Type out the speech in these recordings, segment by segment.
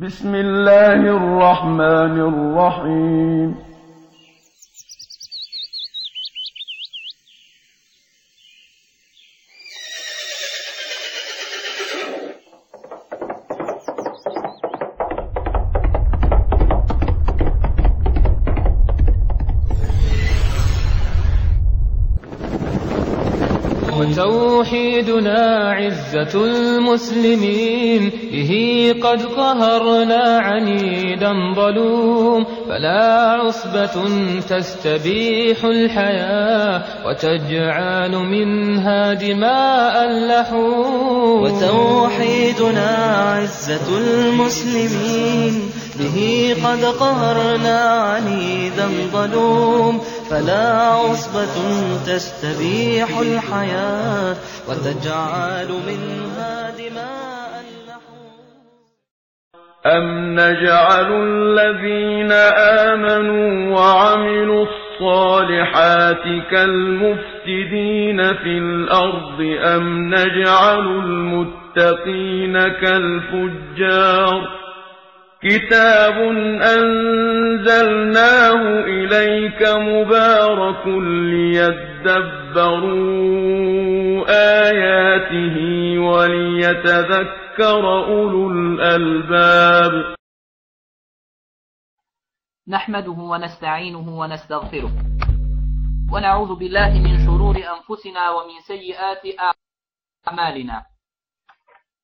بسم الله الرحمن الرحيم. وتوحيدنا عزة المسلمين. به قد قهرنا عنيدا ظلوم. فلا عصبة تستبيح الحياة وتجعل منها دماء اللحوم وتوحيدنا عزة المسلمين. به قد قهرنا عنيدا ظلوم. فلا عصبة تستبيح الحياة وتجعل منها دماء أم نجعل الذين آمنوا وعملوا الصالحات كالمفسدين في الأرض أم نجعل المتقين كالفجار كتاب أنزلناه إليك مبارك ليدبروا آياته وليتذكر أولو الألباب. نحمده ونستعينه ونستغفره. ونعوذ بالله من شرور أنفسنا ومن سيئات أعمالنا.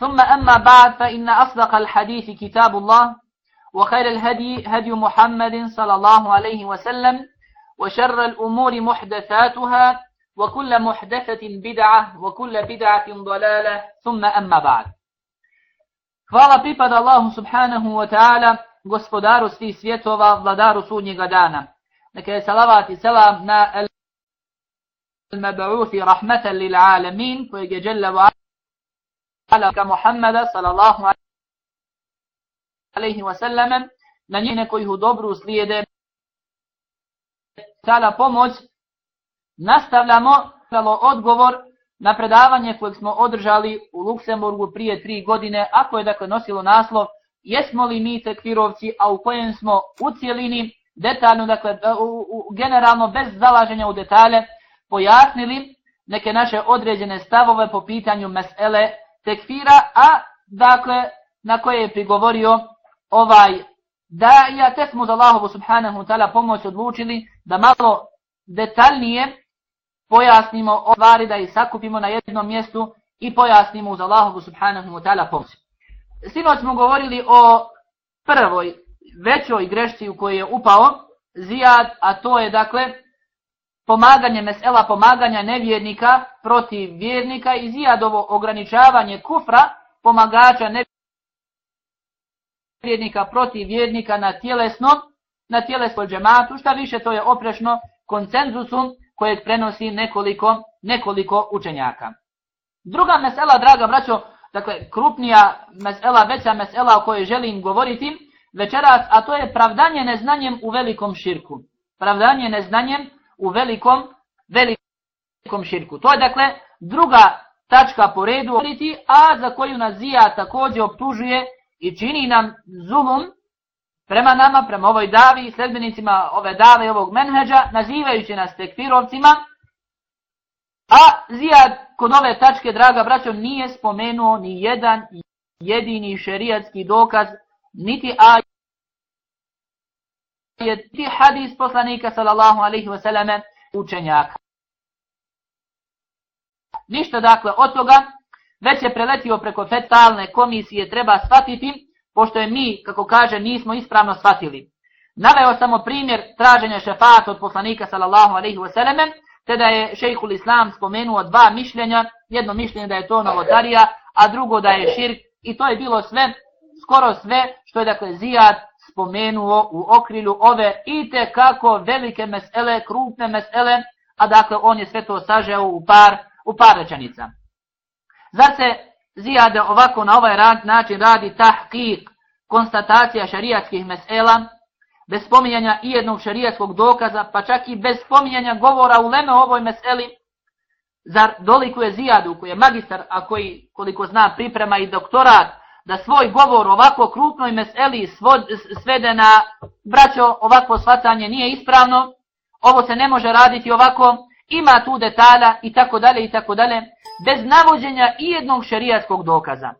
ثم أما بعد فإن أصدق الحديث كتاب الله وخير الهدي هدي محمد صلى الله عليه وسلم وشر الأمور محدثاتها وكل محدثة بدعة وكل بدعة ضلالة ثم أما بعد. فعلا بيبد الله سبحانه وتعالى غسفدار سي سيتو وغدار سوني غدانا لكي صلوات سلام المبعوث رحمة للعالمين ويجل وعلا alaka Muhammada sallallahu alaihi wa sallam, na njene koji ih dobru slijede. Tala pomoć, nastavljamo odgovor na predavanje kojeg smo održali u Luksemburgu prije tri godine, ako je dakle nosilo naslov Jesmo li mi tekfirovci, a u kojem smo u cijelini, detaljno, dakle, e, u, u, generalno, bez zalaženja u detalje, pojasnili neke naše određene stavove po pitanju mesele tekfira, a dakle, na koje je prigovorio ovaj da ja te smo za Allahovu subhanahu ta'ala pomoć odlučili da malo detaljnije pojasnimo o stvari, da ih sakupimo na jednom mjestu i pojasnimo uz Allahovu subhanahu wa ta'ala pomoć. Sinoć smo govorili o prvoj većoj grešci u kojoj je upao Zijad, a to je dakle pomaganje mesela, pomaganja nevjernika protiv vjernika i Zijadovo ograničavanje kufra pomagača nevjernika protiv vjernika na tjelesno, na tjelesno džematu, šta više to je oprešno koncenzusom kojeg prenosi nekoliko, nekoliko učenjaka. Druga mesela, draga braćo, dakle, krupnija mesela, veća mesela o kojoj želim govoriti večeras, a to je pravdanje neznanjem u velikom širku. Pravdanje neznanjem u velikom, velikom širku. To je, dakle, druga tačka po redu, a za koju nazija također optužuje i čini nam zulum prema nama, prema ovoj davi, i sledbenicima ove dave i ovog menheđa, nazivajući nas tekfirovcima, a Zijad kod ove tačke, draga braćo, nije spomenuo ni jedan jedini šerijatski dokaz, niti je ti hadis poslanika sallallahu alaihi wasallam učenjaka. Ništa dakle od toga, već je preletio preko fetalne komisije, treba shvatiti, pošto je mi, kako kaže, nismo ispravno shvatili. Naveo samo primjer traženja šefata od poslanika sallallahu alaihi wasallam, te da je šejhul islam spomenuo dva mišljenja, jedno mišljenje da je to novotarija, a drugo da je širk, i to je bilo sve, skoro sve, što je dakle Zijad spomenuo u okrilju ove i te kako velike mesele, krupne mesele, a dakle on je sve to sažeo u par, u par rečenica. Zar se Zijade ovako na ovaj rad, način radi tahkik, konstatacija šarijatskih mesela, bez spominjanja i jednog šarijatskog dokaza, pa čak i bez spominjanja govora u leme ovoj meseli, zar dolikuje Zijadu koji je magistar, a koji koliko zna priprema i doktorat, da svoj govor ovako krupnoj meseli svod, svede na braćo ovako shvatanje nije ispravno, ovo se ne može raditi ovako, ima tu detalja i tako dalje i tako dalje, bez navođenja i jednog šerijatskog dokaza.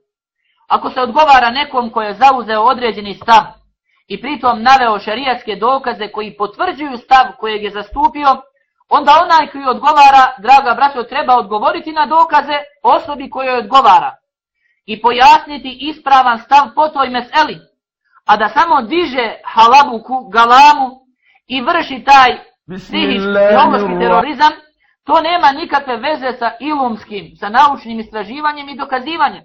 Ako se odgovara nekom ko je zauzeo određeni stav i pritom naveo šerijatske dokaze koji potvrđuju stav kojeg je zastupio, onda onaj koji odgovara, draga braćo, treba odgovoriti na dokaze osobi kojoj odgovara i pojasniti ispravan stav po toj meseli, a da samo diže halabuku, galamu i vrši taj psihički terorizam, to nema nikakve veze sa ilumskim, sa naučnim istraživanjem i dokazivanjem.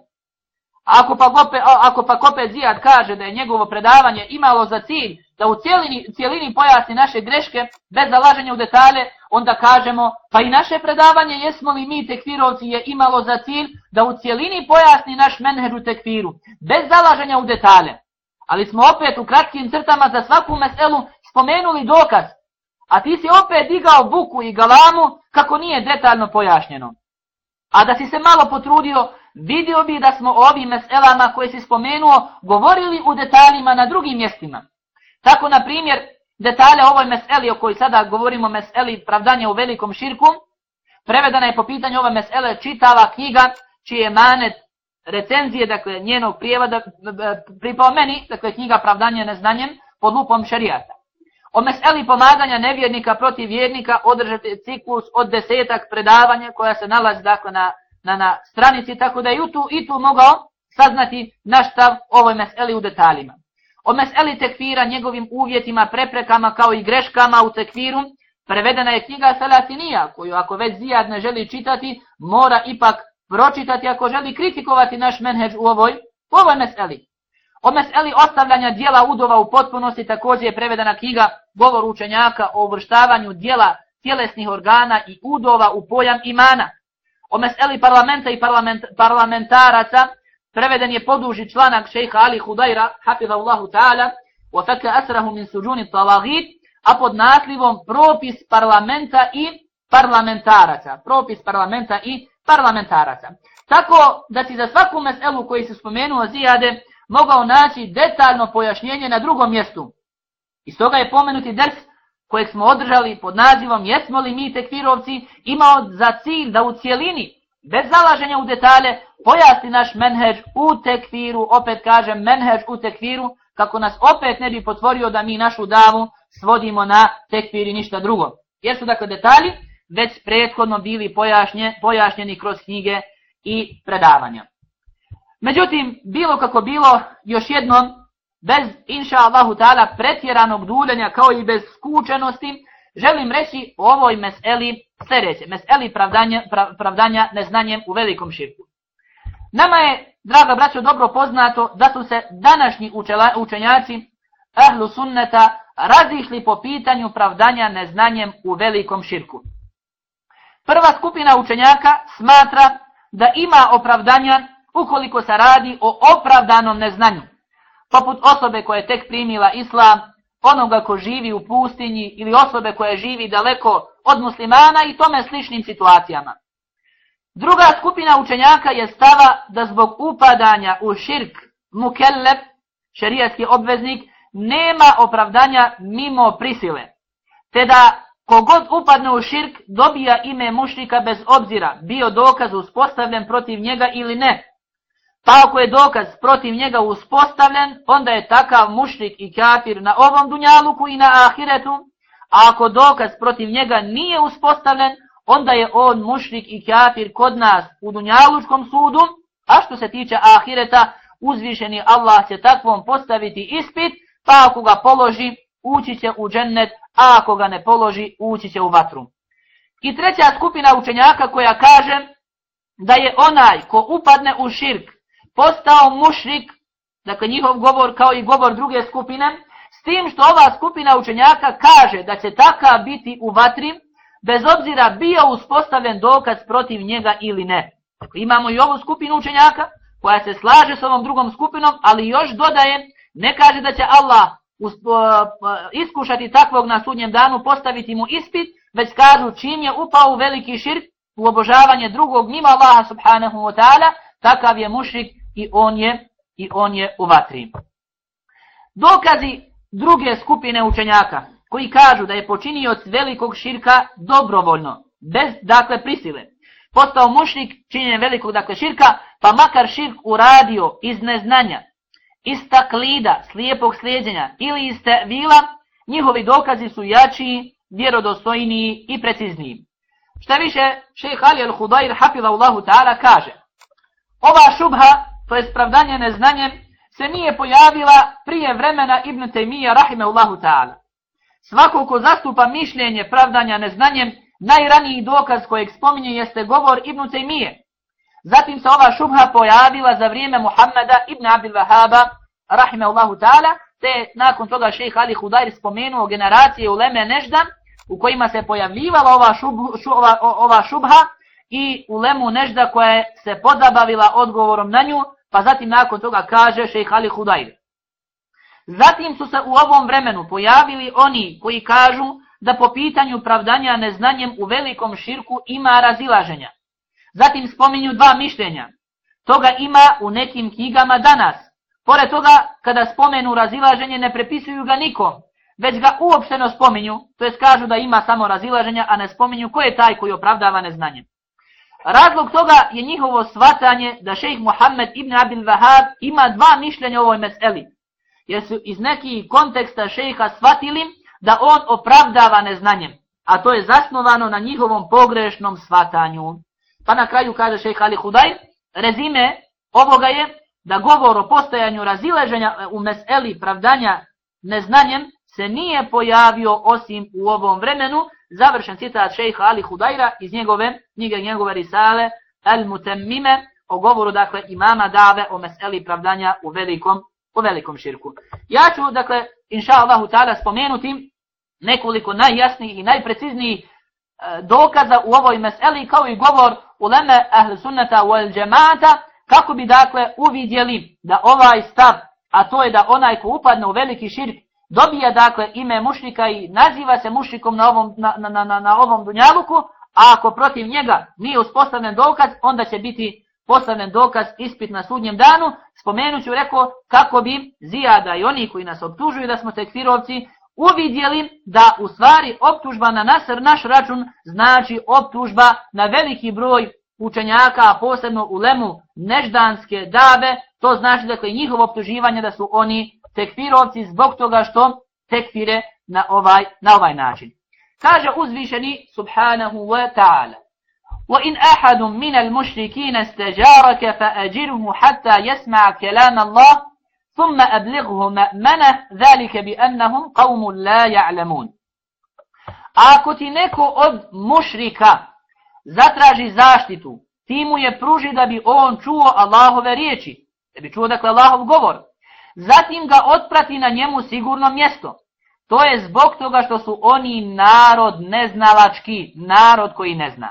Ako pa, opet, ako pa opet Zijad kaže da je njegovo predavanje imalo za cilj da u cijelini, cijelini pojasni naše greške bez zalaženja u detalje, onda kažemo pa i naše predavanje jesmo li mi tekfirovci je imalo za cilj da u cijelini pojasni naš menheđ u tekfiru bez zalaženja u detalje. Ali smo opet u kratkim crtama za svaku meselu spomenuli dokaz, a ti si opet digao buku i galamu kako nije detaljno pojašnjeno. A da si se malo potrudio, vidio bi da smo o ovim meselama koje si spomenuo govorili u detaljima na drugim mjestima. Tako, na primjer, detalje ovoj meseli o kojoj sada govorimo meseli pravdanje u velikom širku, prevedena je po pitanju ove mesele čitava knjiga čije je manet recenzije, dakle njenog prijevoda, pripao meni, dakle knjiga pravdanje neznanjem pod lupom šarijata. O meseli pomaganja nevjernika protiv vjernika održati ciklus od desetak predavanja koja se nalazi dakle na na, na stranici, tako da je i tu, i tu mogao saznati naš stav ovoj meseli u detaljima. O meseli tekfira, njegovim uvjetima, preprekama kao i greškama u tekfiru, prevedena je knjiga Salatinija, koju ako već Zijad ne želi čitati, mora ipak pročitati ako želi kritikovati naš menheđ u ovoj, u ovoj meseli. O meseli ostavljanja dijela udova u potpunosti također je prevedena knjiga Govor učenjaka o uvrštavanju dijela tjelesnih organa i udova u pojam imana o meseli parlamenta i parlament, parlamentaraca, preveden je poduži članak šejha Ali Hudajra, hafiza Allahu ta'ala, wa faka asrahu min suđuni talagit, a pod naslivom propis parlamenta i parlamentaraca. Propis parlamenta i parlamentaraca. Tako da si za svaku meselu koji se spomenuo Zijade, mogao naći detaljno pojašnjenje na drugom mjestu. I stoga je pomenuti ders kojeg smo održali pod nazivom Jesmo li mi tekfirovci imao za cilj da u cijelini, bez zalaženja u detalje, pojasni naš menheđ u tekfiru, opet kažem menheđ u tekfiru, kako nas opet ne bi potvorio da mi našu davu svodimo na tekfir i ništa drugo. Jer su dakle detalji već prethodno bili pojašnje, pojašnjeni kroz knjige i predavanja. Međutim, bilo kako bilo, još jednom bez inša Allahu ta'ala pretjeranog duljenja kao i bez skučenosti, želim reći o ovoj meseli sljedeće, meseli pravdanja, pravdanja neznanjem u velikom širku. Nama je, draga braćo, dobro poznato da su se današnji učela, učenjaci ahlu sunneta razišli po pitanju pravdanja neznanjem u velikom širku. Prva skupina učenjaka smatra da ima opravdanja ukoliko se radi o opravdanom neznanju poput osobe koja je tek primila islam, onoga ko živi u pustinji ili osobe koja živi daleko od muslimana i tome sličnim situacijama. Druga skupina učenjaka je stava da zbog upadanja u širk mukellef, šerijatski obveznik, nema opravdanja mimo prisile. Te da kogod upadne u širk dobija ime mušnika bez obzira, bio dokaz uspostavljen protiv njega ili ne. Pa ako je dokaz protiv njega uspostavljen, onda je takav mušrik i kafir na ovom dunjaluku i na ahiretu. A ako dokaz protiv njega nije uspostavljen, onda je on mušrik i kafir kod nas u dunjalučkom sudu. A što se tiče ahireta, uzvišeni Allah će takvom postaviti ispit, pa ako ga položi, ući će u džennet, a ako ga ne položi, ući će u vatru. I treća skupina učenjaka koja kaže da je onaj ko upadne u širk, postao mušrik, dakle njihov govor kao i govor druge skupine, s tim što ova skupina učenjaka kaže da će taka biti u vatri, bez obzira bio uspostavljen dokaz protiv njega ili ne. Dakle, imamo i ovu skupinu učenjaka koja se slaže s ovom drugom skupinom, ali još dodaje, ne kaže da će Allah uh, uh, iskušati takvog na sudnjem danu, postaviti mu ispit, već kažu čim je upao u veliki širk, u obožavanje drugog mimo Allaha subhanahu wa ta'ala, takav je mušrik i on je, i on je u vatri. Dokazi druge skupine učenjaka koji kažu da je počinio velikog širka dobrovoljno, bez dakle prisile, postao mušnik činjenje velikog dakle širka, pa makar širk uradio iz neznanja, iz taklida, slijepog slijedjenja ili iz vila, njihovi dokazi su jačiji, vjerodostojniji i precizniji. Šta više, šejh Ali al-Hudair hafidhahullahu ta'ala kaže: Ova šubha, to je spravdanje neznanjem, se nije pojavila prije vremena Ibn Taymiya rahimehullahu ta'ala. Svako ko zastupa mišljenje pravdanja neznanjem, najraniji dokaz kojeg spominje jeste govor Ibn Taymiye. Zatim se ova šubha pojavila za vrijeme Muhammeda ibn Abdul Wahaba rahimehullahu ta'ala, te nakon toga šejh Ali Hudair spomenuo generacije uleme Neždan, u kojima se pojavljivala ova, šub, šu, ova, ova šubha i u nežda koja se pozabavila odgovorom na nju, pa zatim nakon toga kaže šejh Ali Hudajr. Zatim su se u ovom vremenu pojavili oni koji kažu da po pitanju pravdanja neznanjem u velikom širku ima razilaženja. Zatim spominju dva mišljenja. Toga ima u nekim knjigama danas. Pored toga, kada spomenu razilaženje, ne prepisuju ga nikom, već ga uopšteno spominju, to jest kažu da ima samo razilaženja, a ne spominju ko je taj koji opravdava neznanjem. Razlog toga je njihovo svatanje da šejh Muhammed ibn Abil Vahab ima dva mišljenja o ovoj meseli, jer su iz nekih konteksta šejha svatili da on opravdava neznanjem, a to je zasnovano na njihovom pogrešnom svatanju. Pa na kraju kaže šejh Ali Hudaj, rezime ovoga je da govor o postojanju razileženja e, u meseli pravdanja neznanjem se nije pojavio osim u ovom vremenu, završen citat šejha Ali Hudajra iz njegove knjige, njegove risale, El Mutemmime, o govoru, dakle, imama dave o meseli pravdanja u velikom, u velikom širku. Ja ću, dakle, inša Allahu ta'ala spomenuti nekoliko najjasnijih i najpreciznijih e, dokaza u ovoj meseli, kao i govor uleme ahl sunnata wal džemata, kako bi, dakle, uvidjeli da ovaj stav, a to je da onaj ko upadne u veliki širk, dobija dakle ime mušnika i naziva se mušnikom na ovom, na, na, na, na ovom dunjaluku, a ako protiv njega nije uspostavljen dokaz, onda će biti postavljen dokaz ispit na sudnjem danu. Spomenuću, rekao kako bi Zijada i oni koji nas optužuju da smo tekfirovci uvidjeli da u stvari optužba na nasr, naš račun znači optužba na veliki broj učenjaka, a posebno u lemu neždanske dave, to znači dakle njihovo optuživanje da su oni tekfirovci zbog toga što tekfire na ovaj, na ovaj način. Kaže uzvišeni subhanahu wa ta'ala وَإِنْ أَحَدٌ مِنَ الْمُشْرِكِينَ اسْتَجَارَكَ فَأَجِرْهُ حَتَّى يَسْمَعَ كَلَامَ اللَّهِ ثُمَّ أَبْلِغْهُ مَأْمَنَهُ ذَلِكَ بِأَنَّهُمْ قَوْمٌ لَا يَعْلَمُونَ Ako ti neko od mušrika zatraži zaštitu, ti mu je pruži da bi on čuo Allahove riječi, da bi čuo dakle Allahov govor, zatim ga otprati na njemu sigurno mjesto. To je zbog toga što su oni narod neznalački, narod koji ne zna.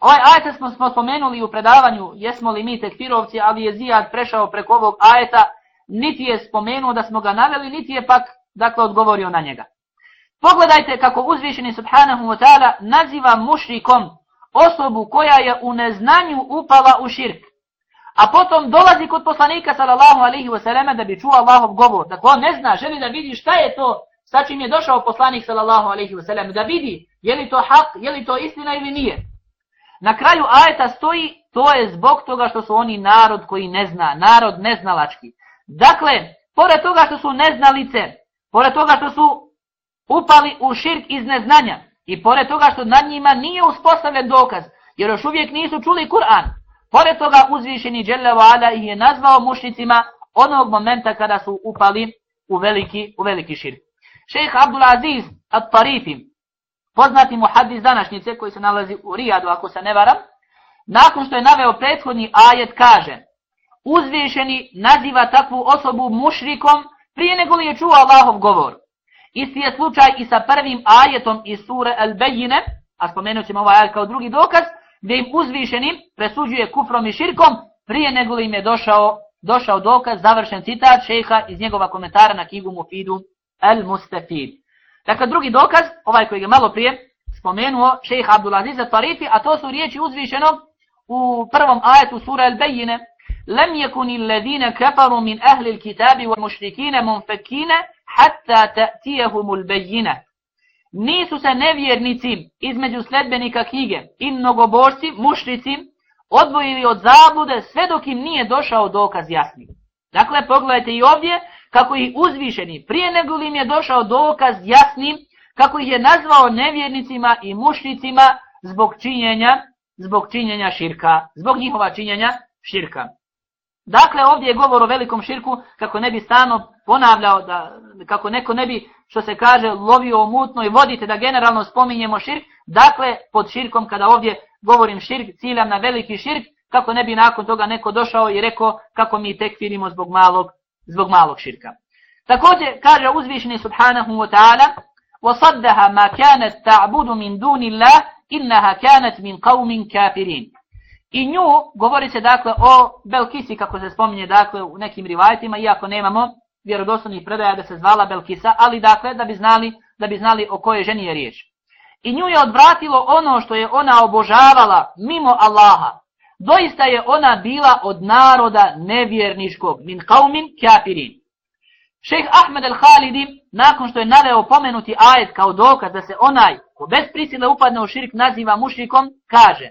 Ovaj ajeta smo, smo spomenuli u predavanju, jesmo li mi tekfirovci, ali je Zijad prešao preko ovog ajeta, niti je spomenuo da smo ga naveli, niti je pak dakle odgovorio na njega. Pogledajte kako uzvišeni subhanahu wa ta'ala naziva mušrikom osobu koja je u neznanju upala u širk. A potom dolazi kod poslanika sallallahu alaihi ve sallam da bi čuo Allahov govor. Dakle, on ne zna, želi da vidi šta je to sa čim je došao poslanik sallallahu alaihi ve sallam. Da vidi je li to hak, je li to istina ili nije. Na kraju ajeta stoji, to je zbog toga što su oni narod koji ne zna, narod neznalački. Dakle, pored toga što su neznalice, pored toga što su upali u širk iz neznanja i pored toga što nad njima nije uspostavljen dokaz, jer još uvijek nisu čuli Kur'an, pored toga uzvišeni Đelevala ih je nazvao mušnicima onog momenta kada su upali u veliki, u veliki širk. Šejh Abdul Aziz At-Tarifi, poznati muhadis današnjice koji se nalazi u Rijadu, ako se ne varam, nakon što je naveo prethodni ajet, kaže uzvišeni naziva takvu osobu mušrikom prije nego li je čuo Allahov govor. Isti je slučaj i sa prvim ajetom iz sure Al-Bejine, a spomenut ćemo ovaj ajet kao drugi dokaz, gdje im uzvišenim presuđuje kufrom i širkom prije nego im je došao, došao dokaz, završen citat šeha iz njegova komentara na knjigu Mufidu El Mustafid. Dakle, drugi dokaz, ovaj koji je malo prije spomenuo, šeha Abdulaziz Tarifi, a to su riječi uzvišeno u prvom ajetu sura El Bejine, Lem yakuni alladhina kafaru min ahli alkitabi wal mushrikeena munfakkina hatta ta'tiyahumul bayyinah Nisu se nevjernici između sledbenika knjige i mnogoborci, mušnici, odvojili od zablude sve dok im nije došao dokaz jasni. Dakle, pogledajte i ovdje kako ih uzvišeni, prije nego im je došao dokaz jasni, kako ih je nazvao nevjernicima i mušnicima zbog činjenja, zbog činjenja širka, zbog njihova činjenja širka. Dakle, ovdje je govor o velikom širku, kako ne bi stano ponavljao, da, kako neko ne bi, što se kaže, lovio o mutnoj vodite, da generalno spominjemo širk. Dakle, pod širkom, kada ovdje govorim širk, ciljam na veliki širk, kako ne bi nakon toga neko došao i rekao kako mi tek firimo zbog malog, zbog malog širka. Također, kaže uzvišeni subhanahu wa ta'ala, وَصَدَّهَا مَا كَانَتْ تَعْبُدُ مِنْ دُونِ اللَّهِ إِنَّهَا كَانَتْ مِنْ قَوْمٍ كَافِرِينَ I nju govori se dakle o Belkisi kako se spominje dakle u nekim rivajtima, iako nemamo vjerodostojnih predaja da se zvala Belkisa, ali dakle da bi znali da bi znali o kojoj ženi je riječ. I nju je odvratilo ono što je ona obožavala mimo Allaha. Doista je ona bila od naroda nevjerniškog, min kaumin kafirin. Šejh Ahmed al-Khalidi, nakon što je naveo pomenuti ajet kao dokaz da se onaj ko bez prisile upadne u širk naziva mušrikom, kaže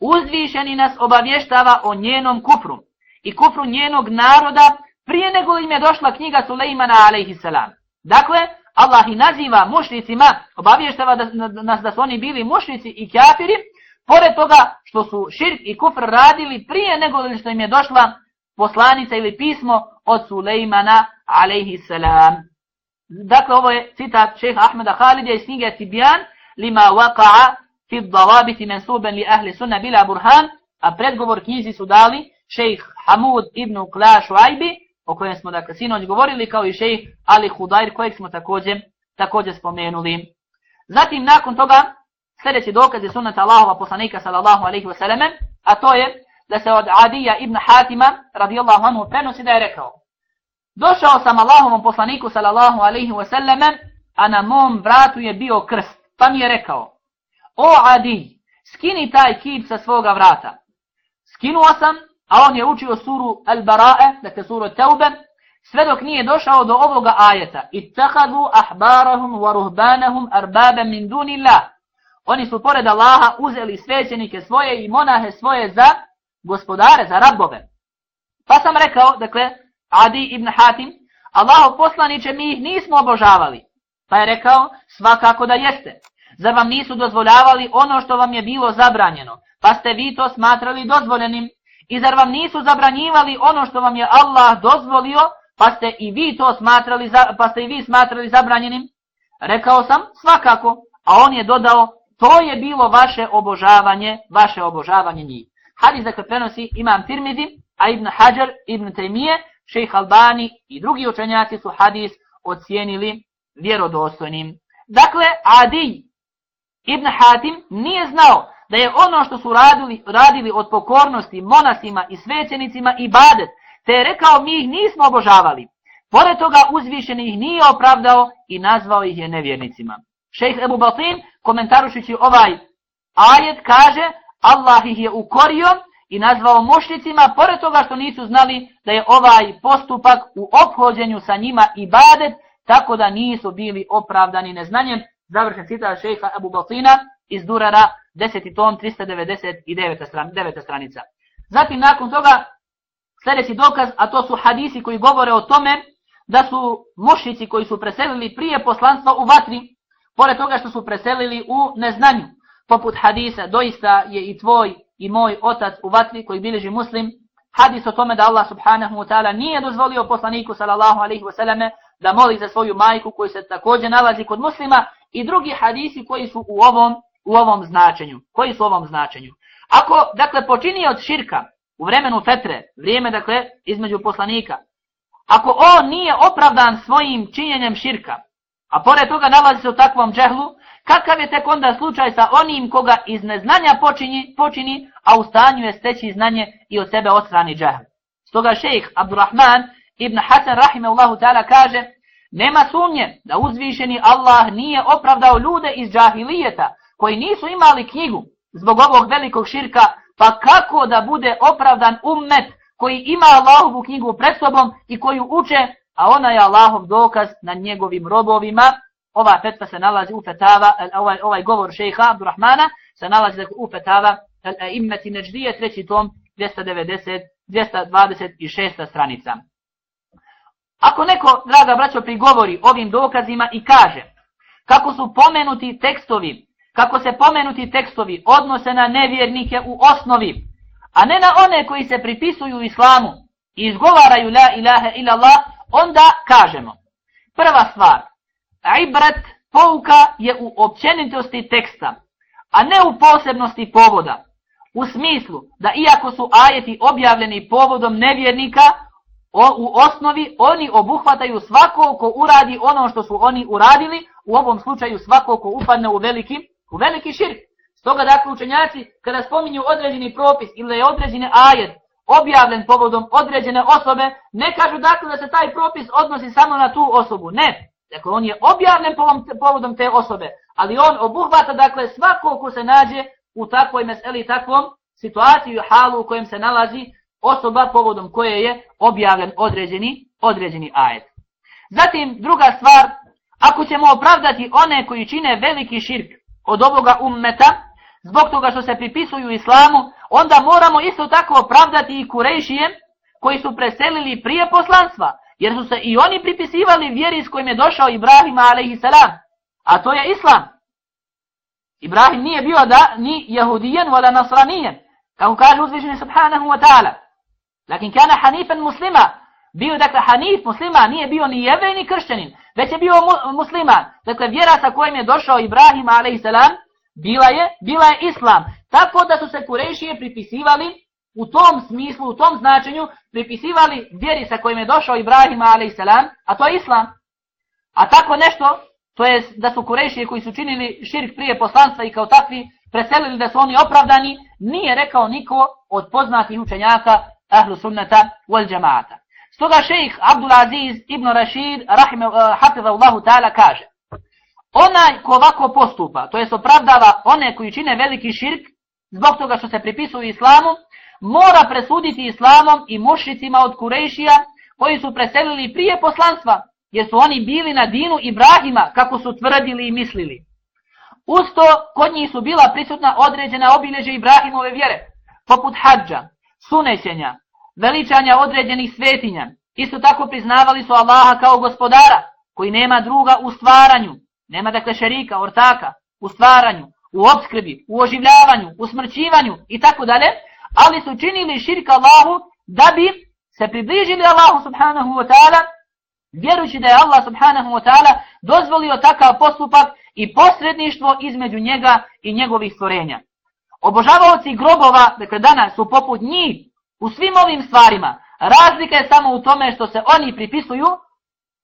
Uzvišeni nas obavještava o njenom kufru i kufru njenog naroda prije nego im je došla knjiga Sulejmana alaihissalam. Dakle, Allah i naziva mušnicima, obavještava da, nas da su oni bili mušnici i kafiri, pored toga što su širk i kufr radili prije nego li što im je došla poslanica ili pismo od Sulejmana alaihissalam. Dakle, ovo je citat šeha Ahmeda Halidja iz knjige Tibjan, lima waqa'a fi dalabiti mensuben li ahli sunna bila burhan, a predgovor knjizi su dali šejh Hamud ibn Klašu Ajbi, o kojem smo dakle sinoć govorili, kao i šejh Ali Hudair, kojeg smo također, također spomenuli. Zatim, nakon toga, sljedeći dokaz je sunnata Allahova poslanika sallallahu alejhi ve selleme, a to je da se od Adija ibn Hatima, radijallahu anhu, prenosi da je rekao, Došao sam Allahovom poslaniku sallallahu alejhi ve selleme, a na mom vratu je bio krst, pa mi je rekao, O Adi, skini taj kip sa svoga vrata. Skinuo sam, a on je učio suru Al-Bara'e, dakle suru Teube, sve dok nije došao do ovoga ajeta. Ittehadu ahbarahum wa ruhbanahum arbabe min dunillah. Oni su pored Allaha uzeli svećenike svoje i monahe svoje za gospodare, za rabove. Pa sam rekao, dakle, Adi ibn Hatim, Allahov poslaniće mi ih nismo obožavali. Pa je rekao, svakako da jeste. Zar vam nisu dozvoljavali ono što vam je bilo zabranjeno, pa ste vi to smatrali dozvoljenim? I zar vam nisu zabranjivali ono što vam je Allah dozvolio, pa ste i vi to smatrali, pa ste i vi smatrali zabranjenim? Rekao sam, svakako, a on je dodao, to je bilo vaše obožavanje, vaše obožavanje njih. Hadis dakle prenosi imam Tirmizi, a Ibn Hajar, Ibn Taymije, šejh Albani i drugi učenjaci su hadis ocijenili vjerodostojnim. Dakle, Adi Ibn Hatim nije znao da je ono što su radili, radili od pokornosti monasima i svećenicima i badet, te je rekao mi ih nismo obožavali. Pored toga uzvišeni ih nije opravdao i nazvao ih je nevjernicima. Šejh Ebu Batin, komentarušići ovaj ajet, kaže Allah ih je ukorio i nazvao mošnicima, pored toga što nisu znali da je ovaj postupak u obhođenju sa njima i badet, tako da nisu bili opravdani neznanjem, završen citat šejha Abu Batina iz Durara 10. tom, 399. Stran, 9. stranica. Zatim, nakon toga, sljedeći dokaz, a to su hadisi koji govore o tome da su mušici koji su preselili prije poslanstva u vatri, pored toga što su preselili u neznanju. Poput hadisa, doista je i tvoj i moj otac u vatri koji bilježi muslim, hadis o tome da Allah subhanahu wa ta'ala nije dozvolio poslaniku sallallahu alaihi wa sallame da moli za svoju majku koji se također nalazi kod muslima i drugi hadisi koji su u ovom, u ovom značenju. Koji su u ovom značenju? Ako, dakle, počini od širka u vremenu fetre, vrijeme, dakle, između poslanika, ako on nije opravdan svojim činjenjem širka, a pored toga nalazi se u takvom džehlu, kakav je tek onda slučaj sa onim koga iz neznanja počini, počini a u stanju je steći znanje i od sebe odstrani džehl. Stoga šejh Abdurrahman ibn Hasan rahimahullahu ta'ala kaže, nema sumnje da uzvišeni Allah nije opravdao ljude iz džahilijeta koji nisu imali knjigu zbog ovog velikog širka, pa kako da bude opravdan ummet koji ima Allahovu knjigu pred sobom i koju uče, a ona je Allahov dokaz na njegovim robovima. Ova fetva se nalazi u fetava, eh, ovaj, ovaj govor šeha Abdurrahmana se nalazi u fetava eh, eh, immeti Neđdije, treći tom, 290, 226. stranica. Ako neko, draga braćo, prigovori ovim dokazima i kaže kako su pomenuti tekstovi, kako se pomenuti tekstovi odnose na nevjernike u osnovi, a ne na one koji se pripisuju islamu i izgovaraju la ilaha illallah, onda kažemo. Prva stvar, ibrat pouka je u općenitosti teksta, a ne u posebnosti povoda. U smislu da iako su ajeti objavljeni povodom nevjernika, o, u osnovi oni obuhvataju svako ko uradi ono što su oni uradili, u ovom slučaju svako ko upadne u veliki, u veliki širk. Stoga dakle učenjaci kada spominju određeni propis ili je određeni ajet objavljen povodom određene osobe, ne kažu dakle da se taj propis odnosi samo na tu osobu. Ne, dakle on je objavljen povodom te osobe, ali on obuhvata dakle svako ko se nađe u takvoj meseli, takvom situaciji i halu u kojem se nalazi osoba povodom koje je objavljen određeni, određeni ajet. Zatim druga stvar, ako ćemo opravdati one koji čine veliki širk od ovoga ummeta, zbog toga što se pripisuju islamu, onda moramo isto tako opravdati i kurejšije koji su preselili prije poslanstva, jer su se i oni pripisivali vjeri s kojim je došao Ibrahim a.s. A to je islam. Ibrahim nije bio da ni jehudijen wala nasranijen, kako kaže uzvišeni subhanahu wa ta'ala. Lakin kana hanifen muslima, bio dakle hanif muslima, nije bio ni jevej ni kršćanin, već je bio mu musliman. Dakle, vjera sa kojim je došao Ibrahim a.s. bila je, bila je islam. Tako da su se kurejšije pripisivali u tom smislu, u tom značenju, pripisivali vjeri sa kojim je došao Ibrahim a.s. A to je islam. A tako nešto to je da su kurešije koji su činili širk prije poslanstva i kao takvi preselili da su oni opravdani, nije rekao niko od poznatih učenjaka ahlu sunnata wal džamaata. Stoga šejih Abdul Aziz ibn Rashid, rahime, uh, hafizahullahu ta'ala, kaže Onaj ko ovako postupa, to jest opravdava one koji čine veliki širk, zbog toga što se pripisuju islamu, mora presuditi islamom i mušicima od Kurejšija, koji su preselili prije poslanstva, jer su oni bili na dinu Ibrahima, kako su tvrdili i mislili. Usto, kod njih su bila prisutna određena obilježe Ibrahimove vjere, poput hađa, sunećenja, veličanja određenih svetinja. Isto tako priznavali su Allaha kao gospodara, koji nema druga u stvaranju, nema dakle šerika, ortaka, u stvaranju, u obskrbi, u oživljavanju, u smrćivanju i tako dalje, ali su činili širka Allahu da bi se približili Allahu subhanahu wa ta'ala vjerujući da je Allah subhanahu wa ta'ala dozvolio takav postupak i posredništvo između njega i njegovih stvorenja. Obožavaoci grobova, dakle danas su poput njih u svim ovim stvarima. Razlika je samo u tome što se oni pripisuju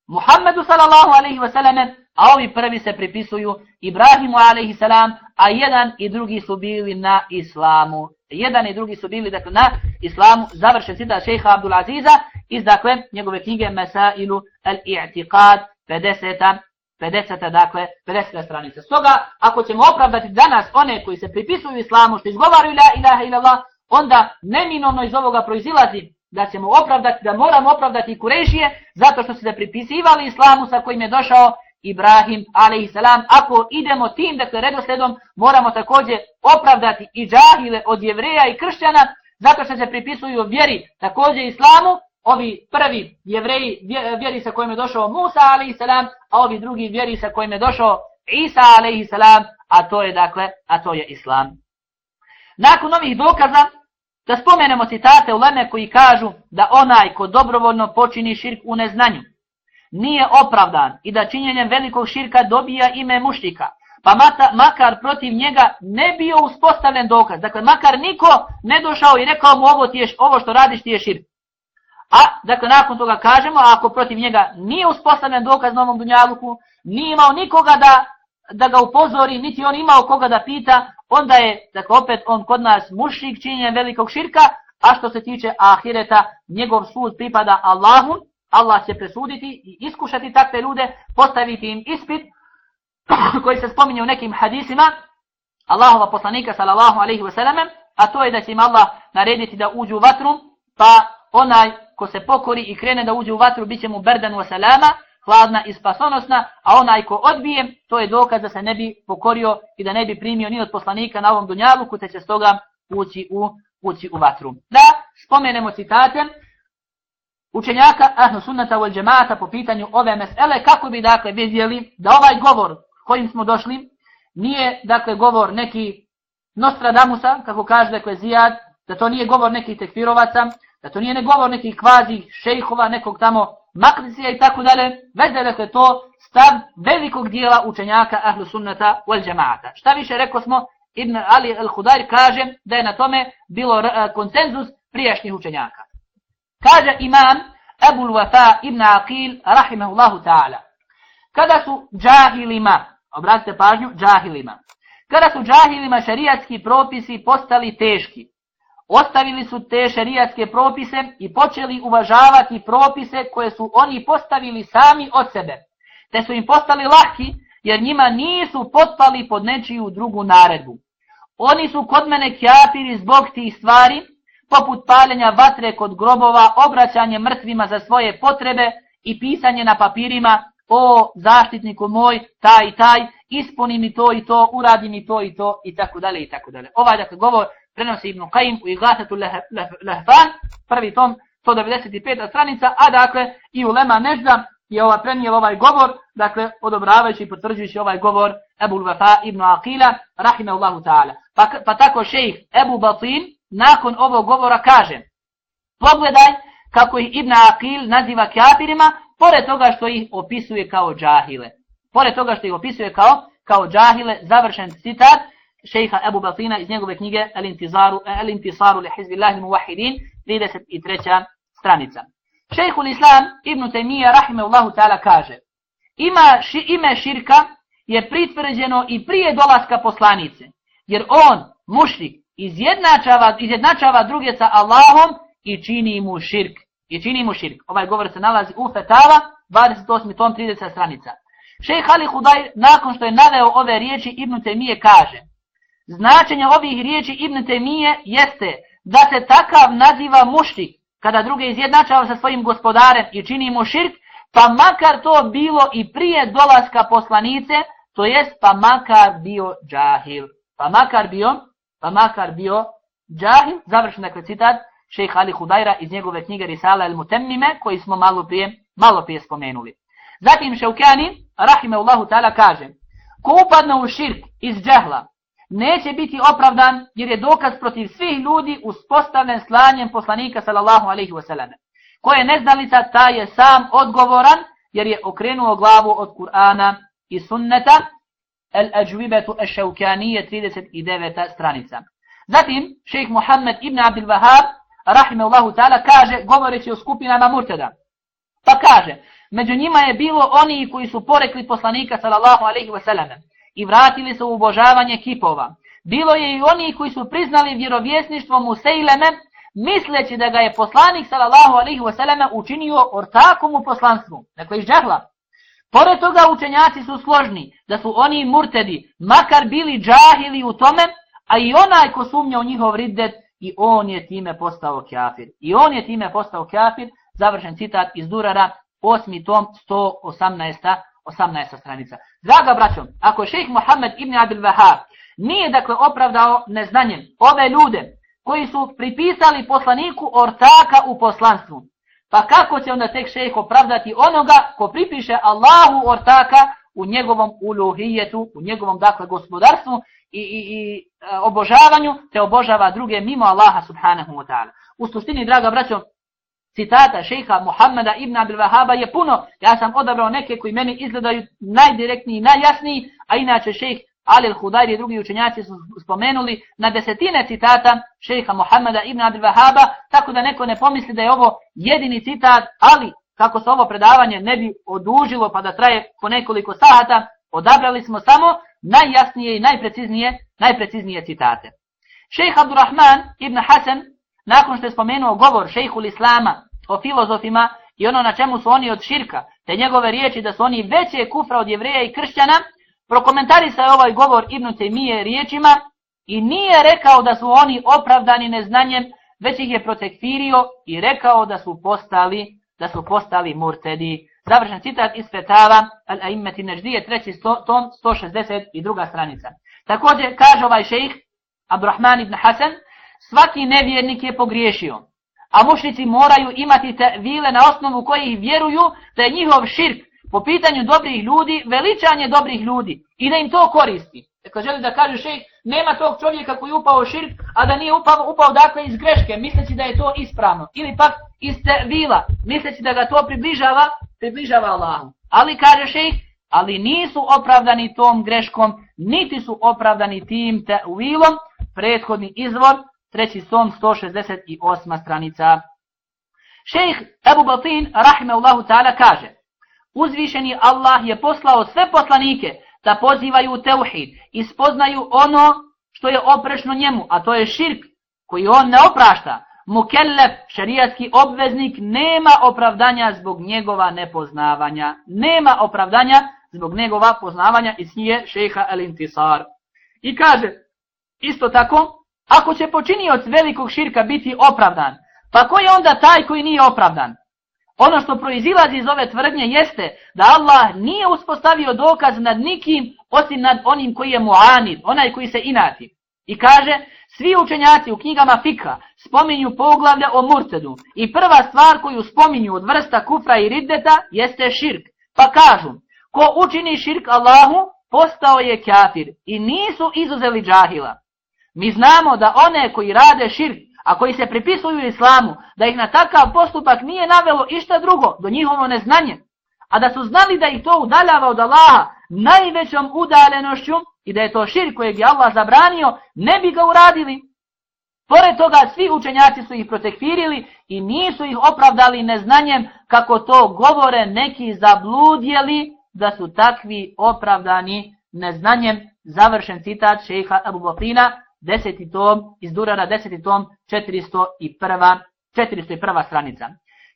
Muhammedu sallallahu alaihi wa sallam, a ovi prvi se pripisuju Ibrahimu alaihi salam, a jedan i drugi su bili na islamu. Jedan i drugi su bili dakle, na islamu. Završen citat šeha Abdul Aziza iz dakle njegove knjige Mesailu al-i'tiqad 50 50 dakle 50 stranica. Stoga ako ćemo opravdati danas one koji se pripisuju islamu što izgovaraju la ilaha illallah, onda neminovno iz ovoga proizilazi da ćemo opravdati, da moramo opravdati kurešije zato što su se pripisivali islamu sa kojim je došao Ibrahim a.s. Ako idemo tim, dakle, redosledom, moramo također opravdati i džahile od jevreja i kršćana, zato što se pripisuju vjeri također islamu, ovi prvi jevreji vjeri sa kojim je došao Musa a.s. a ovi drugi vjeri sa kojim je došao Isa a.s. a to je dakle, a to je islam. Nakon ovih dokaza, da spomenemo citate u Leme koji kažu da onaj ko dobrovoljno počini širk u neznanju, nije opravdan i da činjenjem velikog širka dobija ime muštika, pa mata, makar protiv njega ne bio uspostavljen dokaz. Dakle, makar niko ne došao i rekao mu ovo, ti je, ovo što radiš ti je širk. A, dakle, nakon toga kažemo, ako protiv njega nije uspostavljen dokaz na ovom dunjaluku, nije imao nikoga da, da ga upozori, niti on imao koga da pita, onda je, dakle, opet on kod nas mušik činjen velikog širka, a što se tiče ahireta, njegov sud pripada Allahu, Allah će presuditi i iskušati takve ljude, postaviti im ispit koji se spominje u nekim hadisima Allahova poslanika sallallahu alaihi wasallam, a to je da će im Allah narediti da uđu u vatru, pa onaj ko se pokori i krene da uđe u vatru, bit će mu berdan wa salama, hladna i spasonosna, a onaj ko odbije, to je dokaz da se ne bi pokorio i da ne bi primio ni od poslanika na ovom dunjalu, te će stoga ući u, ući u vatru. Da spomenemo citate učenjaka Ahnu sunnata wal džemata po pitanju ove mesele, kako bi dakle vidjeli da ovaj govor kojim smo došli, nije dakle govor neki Nostradamusa, kako kaže dakle Zijad, da to nije govor nekih tekfirovaca, da to nije ne govor nekih kvazi šejhova, nekog tamo makrisija i tako dalje, već da je dakle to stav velikog dijela učenjaka ahlu sunnata wal Jamaata. Šta više rekao smo, Ibn Ali al-Hudari kaže da je na tome bilo eh, konsenzus prijašnjih učenjaka. Kaže imam Ebu Wafa ibn Aqil, rahimahullahu ta'ala. Kada su džahilima, obratite pažnju, džahilima. Kada su džahilima šarijatski propisi postali teški, ostavili su te šerijatske propise i počeli uvažavati propise koje su oni postavili sami od sebe. Te su im postali lahki jer njima nisu potpali pod nečiju drugu naredbu. Oni su kod mene kjapiri zbog tih stvari, poput paljenja vatre kod grobova, obraćanje mrtvima za svoje potrebe i pisanje na papirima, o zaštitniku moj, taj i taj, ispuni mi to i to, uradi mi to i to, i tako dalje, i tako dalje. Ovaj, dakle, govor prenosi Ibn Qajim u Iglasatu Lehfan, prvi tom, 195. stranica, a dakle, i u Lema Nežda je ova prenijel ovaj govor, dakle, odobravajući i potvrđujući ovaj govor Ebu Lvafa ibn Aqila, rahimahullahu ta'ala. Pa, pa tako šejh Ebu Batin, nakon ovog govora kaže, pogledaj kako ih Ibn Aqil naziva kafirima, pored toga što ih opisuje kao džahile. Pored toga što ih opisuje kao, kao džahile, završen citat šejha Ebu Batina iz njegove knjige El Intizaru, El Intisaru li Hizbillahi Muwahidin, 33. stranica. Šejhul Islam Ibn Taymiyyah rahimehullahu ta'ala kaže, ima ši, ime širka je pritvrđeno i prije dolaska poslanice, jer on, mušrik, izjednačava, izjednačava druge sa Allahom i čini mu širk. I čini mu širk. Ovaj govor se nalazi u Fetava, 28. tom 30. stranica. Šejh Ali Hudaj, nakon što je naveo ove riječi, Ibn Temije kaže, značenje ovih riječi Ibn Temije jeste da se takav naziva muštik, kada druge izjednačava sa svojim gospodarem i čini mu širk, pa makar to bilo i prije dolaska poslanice, to jest pa makar bio džahil. Pa makar bio pa makar bio džahil, završen dakle citat šejh Ali Hudajra iz njegove knjige Risala el Mutemnime, koji smo malo prije, malo prije spomenuli. Zatim rahime Allahu ta'ala, kaže, ko upadne u širk iz džahla, neće biti opravdan jer je dokaz protiv svih ljudi uspostavljen slanjem poslanika sallallahu alaihi wasallam. Ko je neznalica, ta je sam odgovoran jer je okrenuo glavu od Kur'ana i sunneta, Al-Ajwibetu Ash-Shawkanije 39. stranica. Zatim, šejh Muhammed ibn Abdul Wahab, rahimehullahu ta'ala, kaže, govoreći o skupinama murteda, Pa kaže, među njima je bilo oni koji su porekli poslanika sallallahu alaihi ve sallam i vratili se u obožavanje kipova. Bilo je i oni koji su priznali vjerovjesništvo Musejleme, misleći da ga je poslanik sallallahu alaihi wasallam učinio ortakom u poslanstvu. Dakle, iz džahla. Pored toga učenjaci su složni da su oni murtedi, makar bili džahili u tome, a i onaj ko sumnja u njihov riddet, i on je time postao kafir. I on je time postao kafir, završen citat iz Durara, 8. tom, 118. 18. stranica. Draga braćom, ako šejh Mohamed ibn Abdul Vahab nije dakle opravdao neznanjem ove ljude koji su pripisali poslaniku ortaka u poslanstvu, pa kako će onda tek šejh opravdati onoga ko pripiše Allahu ortaka u njegovom uluhijetu, u njegovom dakle gospodarstvu i, i, i e, obožavanju, te obožava druge mimo Allaha subhanahu wa ta'ala. U suštini, draga braćo, citata šeha Muhammada ibn Abdul Wahaba je puno. Ja sam odabrao neke koji meni izgledaju najdirektniji i najjasniji, a inače šejh Ali al-Hudajr i drugi učenjaci su spomenuli na desetine citata šeha Muhammada ibn Abdul Wahaba, tako da neko ne pomisli da je ovo jedini citat, ali kako se ovo predavanje ne bi odužilo pa da traje po nekoliko sahata, odabrali smo samo najjasnije i najpreciznije, najpreciznije citate. Šejh Abdurrahman ibn Hasan nakon što je spomenuo govor šejhul Islama o filozofima i ono na čemu su oni od širka, te njegove riječi da su oni veće kufra od jevreja i kršćana, prokomentarisao je ovaj govor Ibn Taymije riječima i nije rekao da su oni opravdani neznanjem, već ih je protekfirio i rekao da su postali da su postali murtedi. Završen citat iz Fetava Al-A'immeti Neždije, treći tom, 162. stranica. Također kaže ovaj šejh Abdurrahman ibn Hasan, svaki nevjernik je pogriješio. A mušnici moraju imati te vile na osnovu kojih vjeruju da je njihov širk po pitanju dobrih ljudi, veličanje dobrih ljudi i da im to koristi. Dakle, želi da kaže šejh, nema tog čovjeka koji je upao širk, a da nije upao, upao dakle iz greške, misleći da je to ispravno. Ili pak iz te vila, misleći da ga to približava, približava Allahu. Ali kaže šejh, ali nisu opravdani tom greškom, niti su opravdani tim te vilom, prethodni izvor, treći som, 168. stranica. Šejh Ebu Batin, rahimeullahu ta'ala, kaže Uzvišeni Allah je poslao sve poslanike da pozivaju teuhid i spoznaju ono što je oprešno njemu, a to je širk koji on ne oprašta. Mukellef, šarijatski obveznik, nema opravdanja zbog njegova nepoznavanja. Nema opravdanja zbog njegova poznavanja i snije šeha el-intisar. I kaže, isto tako, Ako će počinioc velikog širka biti opravdan, pa ko je onda taj koji nije opravdan? Ono što proizilazi iz ove tvrdnje jeste da Allah nije uspostavio dokaz nad nikim osim nad onim koji je muanid, onaj koji se inati. I kaže, svi učenjaci u knjigama Fika spominju poglavlja o Murcedu i prva stvar koju spominju od vrsta kufra i riddeta jeste širk. Pa kažu, ko učini širk Allahu, postao je kafir i nisu izuzeli džahila. Mi znamo da one koji rade širk, a koji se pripisuju islamu, da ih na takav postupak nije navelo išta drugo do njihovo neznanje, a da su znali da ih to udaljava od Allaha najvećom udaljenošću i da je to širk kojeg je Allah zabranio, ne bi ga uradili. Pored toga svi učenjaci su ih protekfirili i nisu ih opravdali neznanjem kako to govore neki zabludjeli da su takvi opravdani neznanjem. Završen citat šeha Abu Bakrina, deseti tom, iz Durara, deseti tom, 401. 401. stranica.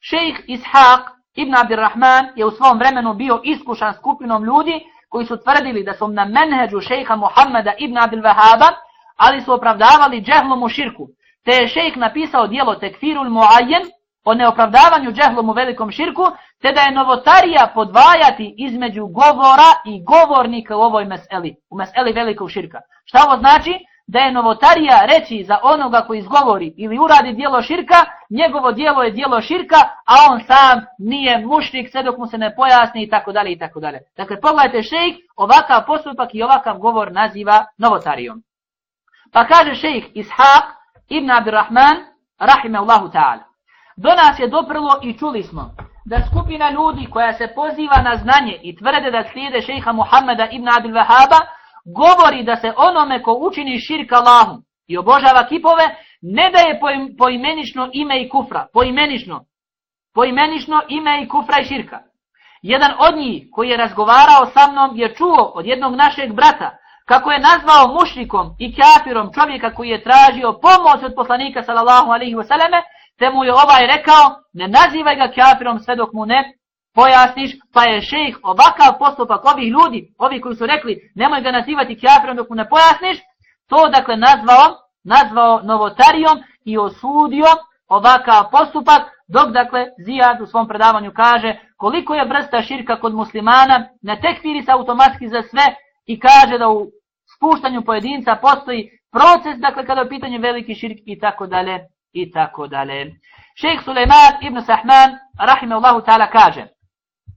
Šejh Ishaq ibn Abdirrahman je u svom vremenu bio iskušan skupinom ljudi koji su tvrdili da su na menheđu šejha Muhammeda ibn Abdil Vahaba, ali su opravdavali džehlom u širku. Te je šejh napisao dijelo Tekfirul Muayyen o neopravdavanju džehlom u velikom širku, te da je novotarija podvajati između govora i govornika u ovoj meseli, u meseli velikog širka. Šta ovo znači? Da je novotarija reći za onoga koji izgovori ili uradi dijelo širka, njegovo dijelo je dijelo širka, a on sam nije mušnik sve dok mu se ne pojasni i tako dalje i tako dalje. Dakle, pogledajte šejk, ovakav postupak i ovakav govor naziva novotarijom. Pa kaže šejk Ishaq ibn Abdurrahman, rahime Allahu ta'ala. Do nas je doprlo i čuli smo da skupina ljudi koja se poziva na znanje i tvrde da slijede šejha Muhammeda ibn Abdul Wahaba, govori da se onome ko učini širk Allahu i obožava kipove, ne daje poimenično ime i kufra, poimenično, poimenično ime i kufra i širka. Jedan od njih koji je razgovarao sa mnom je čuo od jednog našeg brata kako je nazvao mušrikom i kafirom čovjeka koji je tražio pomoć od poslanika sallallahu alaihi wasallame, te mu je ovaj rekao, ne nazivaj ga kafirom sve dok mu ne pojasniš, pa je šejh ovakav postupak ovih ljudi, ovi koji su rekli nemoj ga nazivati kjafirom dok mu ne pojasniš, to dakle nazvao, nazvao novotarijom i osudio ovakav postupak, dok dakle Zijad u svom predavanju kaže koliko je vrsta širka kod muslimana, ne tekfiri se automatski za sve i kaže da u spuštanju pojedinca postoji proces, dakle kada je pitanje veliki širk i tako dalje i tako dalje. Šejh Sulejman ibn Sahman, rahimahullahu ta'ala, kaže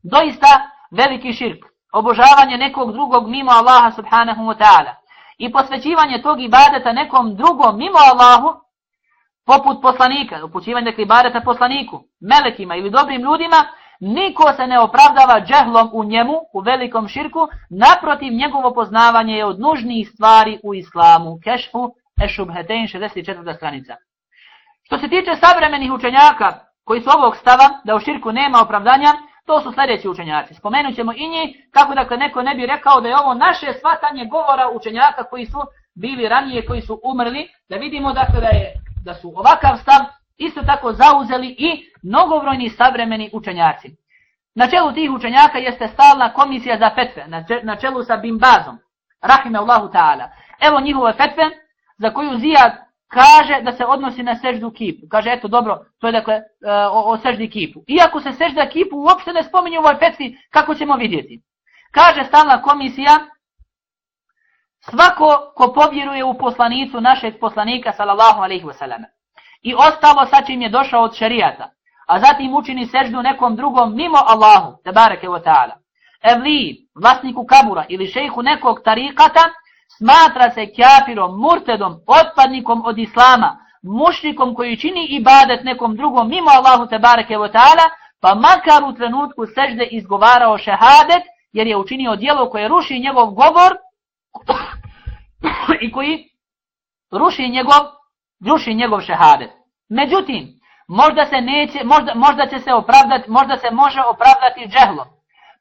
doista veliki širk, obožavanje nekog drugog mimo Allaha subhanahu wa ta'ala i posvećivanje tog ibadeta nekom drugom mimo Allahu, poput poslanika, upućivanje dakle ibadeta poslaniku, melekima ili dobrim ljudima, niko se ne opravdava džehlom u njemu, u velikom širku, naprotiv njegovo poznavanje je od nužnijih stvari u islamu. Kešfu Ešubhetein 64. stranica. Što se tiče savremenih učenjaka koji su ovog stava da u širku nema opravdanja, to su sljedeći učenjaci. Spomenut ćemo i njih kako dakle neko ne bi rekao da je ovo naše svatanje govora učenjaka koji su bili ranije, koji su umrli, da vidimo dakle da, je, da su ovakav stav isto tako zauzeli i mnogobrojni savremeni učenjaci. Na čelu tih učenjaka jeste stalna komisija za fetve, na čelu sa Bimbazom, rahime Allahu ta'ala. Evo njihove fetve za koju Zijad kaže da se odnosi na seždu kipu. Kaže, eto, dobro, to je dakle e, o, o seždi kipu. Iako se sežda kipu uopšte ne spominje u ovoj fetvi, kako ćemo vidjeti. Kaže stalna komisija, svako ko povjeruje u poslanicu našeg poslanika, sallallahu alaihi wasalam, i ostalo sa čim je došao od šerijata, a zatim učini seždu nekom drugom mimo Allahu, tebareke wa ta'ala. evliji, vlasniku kabura ili šejhu nekog tarikata, smatra se kjafirom, murtedom, otpadnikom od islama, mušnikom koji čini ibadet nekom drugom mimo Allahu te bareke ta'ala, pa makar u trenutku sežde izgovarao šehadet, jer je učinio dijelo koje ruši njegov govor i koji ruši njegov, ruši njegov šehadet. Međutim, možda se neće, možda, možda će se opravdati, možda se može opravdati džehlom,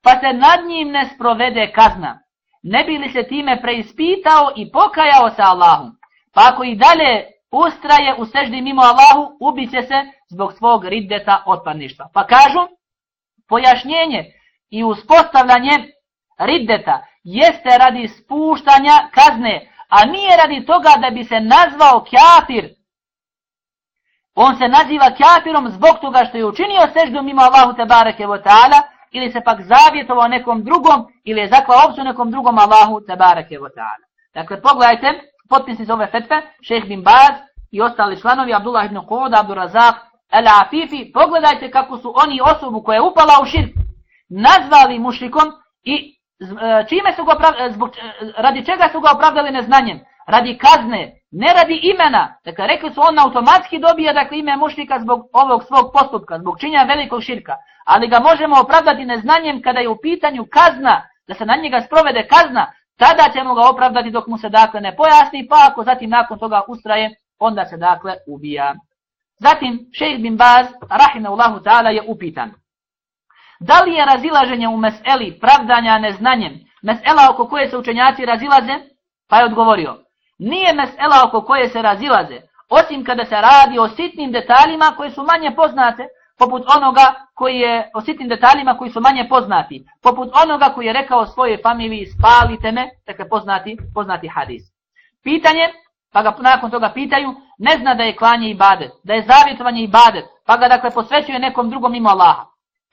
pa se nad njim ne sprovede kazna ne bi li se time preispitao i pokajao sa Allahom. Pa ako i dalje ustraje u seždi mimo Allahu, ubiće se zbog svog riddeta otpadništva. Pa kažu, pojašnjenje i uspostavljanje riddeta jeste radi spuštanja kazne, a nije radi toga da bi se nazvao kjafir. On se naziva kjafirom zbog toga što je učinio seždu mimo Allahu te bareke ta'ala, ili se pak zavjetovao nekom drugom, ili je zakla opsu nekom drugom Allahu tabarake wa ta'ala. Dakle, pogledajte, potpisnici ove fetve, šeheh bin Baz i ostali članovi, Abdullah ibn Koda, Abdurazak, El Afifi, pogledajte kako su oni osobu koja je upala u širk, nazvali mušikom i e, čime su ga opravdali, e, zbog, e, radi čega su ga opravdali neznanjem? Radi kazne, ne radi imena. Dakle, rekli su on automatski dobija dakle, ime mušnika zbog ovog svog postupka, zbog činja velikog širka ali ga možemo opravdati neznanjem kada je u pitanju kazna, da se na njega sprovede kazna, tada ćemo ga opravdati dok mu se dakle ne pojasni, pa ako zatim nakon toga ustraje, onda se dakle ubija. Zatim, šejh bin Baz, rahimahullahu ta'ala, je upitan. Da li je razilaženje u meseli pravdanja neznanjem, mesela oko koje se učenjaci razilaze? Pa je odgovorio, nije mesela oko koje se razilaze, osim kada se radi o sitnim detaljima koje su manje poznate, poput onoga koji je o sitnim detaljima koji su manje poznati, poput onoga koji je rekao svojoj familiji spalite me, dakle poznati, poznati hadis. Pitanje, pa ga nakon toga pitaju, ne zna da je klanje i badet, da je zavjetovanje i badet, pa ga dakle posvećuje nekom drugom mimo Allaha.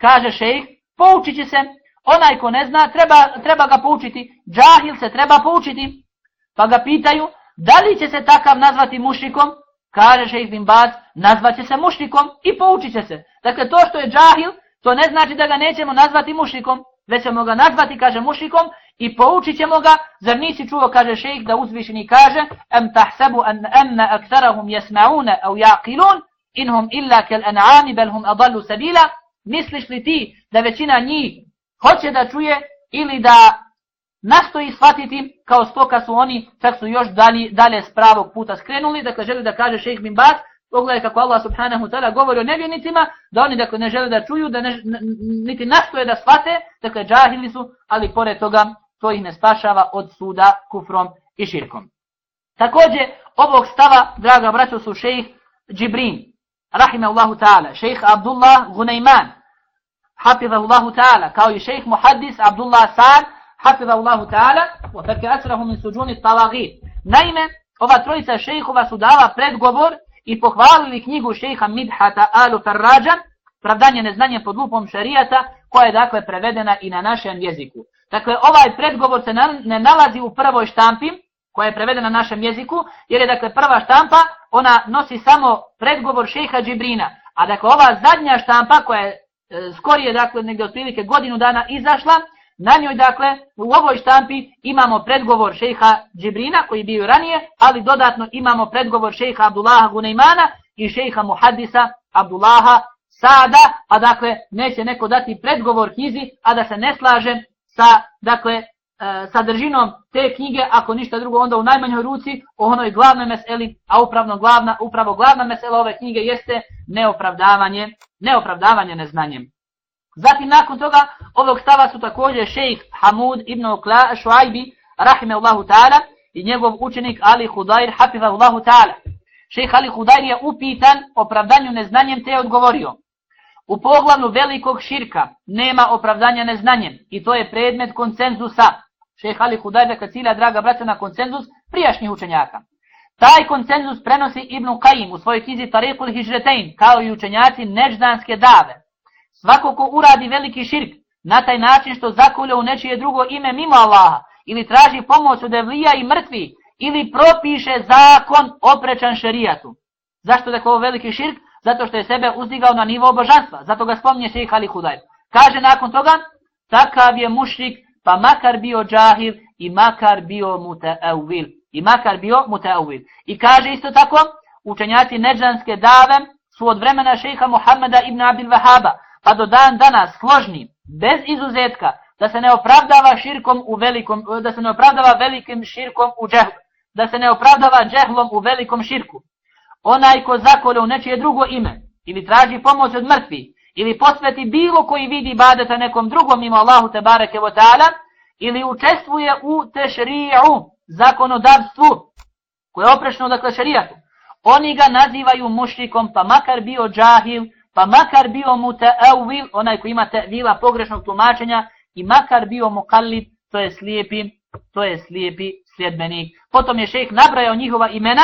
Kaže šejh, poučit će se, onaj ko ne zna, treba, treba ga poučiti, džahil se treba poučiti, pa ga pitaju, da li će se takav nazvati mušikom, kaže šejh bin Baz, nazvaće se mušnikom i poučit će se. Dakle, to što je džahil, to ne znači da ga nećemo nazvati mušnikom, već ćemo ga nazvati, kaže mušnikom, i poučit ćemo ga, zar nisi čuo, kaže šejh, da uzvišeni kaže, em tahsebu an emna aktarahum jesma'une au jaqilun, inhum illa kel an'ami bel hum adallu sabila, misliš li ti da većina njih hoće da čuje ili da nastoji shvatiti kao stoka su oni, čak su još dalje, dalje s pravog puta skrenuli, dakle želi da kaže šejh bin Bas, pogledaj kako Allah subhanahu ta'ala govori o nevjernicima, da oni dakle ne žele da čuju, da ne, niti nastoje da shvate, dakle džahili su, ali pored toga to ih ne spašava od suda kufrom i širkom. Također, ovog stava, draga braćo, su šejh Džibrin, rahimahullahu ta'ala, šejh Abdullah Guneiman, hafizahullahu ta'ala, kao i šejh Muhaddis Abdullah Sa'ad, hafizahullahu ta'ala, wa fake asrahu min suđuni talagit. Naime, ova trojica šejhova su dala predgovor i pohvalili knjigu šejha Midhata Alu Farrađa, pravdanje neznanje pod lupom šarijata, koja je dakle prevedena i na našem jeziku. Dakle, ovaj predgovor se ne nalazi u prvoj štampi, koja je prevedena na našem jeziku, jer je dakle prva štampa, ona nosi samo predgovor šeha Džibrina. A dakle, ova zadnja štampa, koja je e, skorije, dakle, negdje otprilike godinu dana izašla, na njoj, dakle, u ovoj štampi imamo predgovor šeha Džibrina, koji je bio ranije, ali dodatno imamo predgovor šeha Abdullaha Gunejmana i šeha Muhadisa Abdullaha Sada, a dakle, neće neko dati predgovor knjizi, a da se ne slaže sa, dakle, e, sadržinom te knjige, ako ništa drugo, onda u najmanjoj ruci, o onoj glavnoj meseli, a upravno glavna, upravo glavna mesela ove knjige jeste neopravdavanje, neopravdavanje neznanjem. Zatim, nakon toga, ovog stava su također šejh Hamud ibn Okla, Šuajbi, Allahu ta'ala, i njegov učenik Ali Hudair, hafizahullahu ta'ala. Šejh Ali Hudair je upitan opravdanju neznanjem te je odgovorio. U poglavnu velikog širka nema opravdanja neznanjem i to je predmet koncenzusa. Šejh Ali Hudair neka cilja, draga braća, na koncenzus prijašnjih učenjaka. Taj koncenzus prenosi Ibn Qaim u svojoj knjizi Tariqul Hijretein, kao i učenjaci neždanske dave. Svako ko uradi veliki širk, na taj način što zakulja u nečije drugo ime mimo Allaha, ili traži pomoć od evlija i mrtvi, ili propiše zakon oprečan šerijatu. Zašto da je ovo veliki širk? zato što je sebe uzdigao na nivo božanstva. Zato ga spominje šejh Ali Hudajr. Kaže nakon toga, takav je mušrik, pa makar bio džahil i makar bio muteavil. I makar bio muteavil. I kaže isto tako, učenjaci neđanske dave su od vremena šeha Muhammeda ibn Abil Vahaba, pa do dan danas složni, bez izuzetka, da se ne opravdava širkom u velikom, da se ne opravdava velikim širkom u džehlu, da se ne opravdava džehlom u velikom širku onaj ko zakolje u nečije drugo ime, ili traži pomoć od mrtvi, ili posveti bilo koji vidi badeta nekom drugom mimo Allahu te bareke vo ta'ala, ili učestvuje u tešriju, zakonodavstvu, koje je oprešno dakle šerijatu. oni ga nazivaju mušrikom, pa makar bio džahil, pa makar bio mutaavil, onaj koji ima te'vila pogrešnog tumačenja, i makar bio mukallid, to je slijepi, to je slijepi sljedbenik. Potom je šejh nabrajao njihova imena,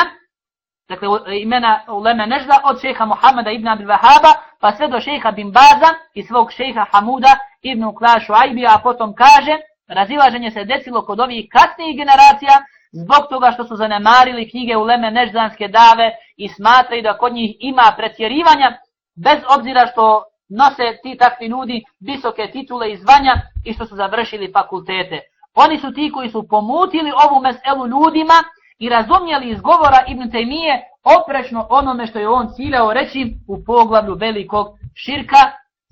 dakle e, imena uleme nežda od šeha Muhameda ibn Abil Vahaba pa sve do šeha Bin Baza i svog šeha Hamuda ibn Klašu Ajbija, a potom kaže razilaženje se desilo kod ovih kasnijih generacija zbog toga što su zanemarili knjige uleme neždanske dave i smatraju da kod njih ima pretjerivanja bez obzira što nose ti takvi ljudi visoke titule i zvanja i što su završili fakultete. Oni su ti koji su pomutili ovu meselu ljudima i razumjeli iz govora Ibn Taymije oprečno onome što je on ciljao reći u poglavlju velikog širka,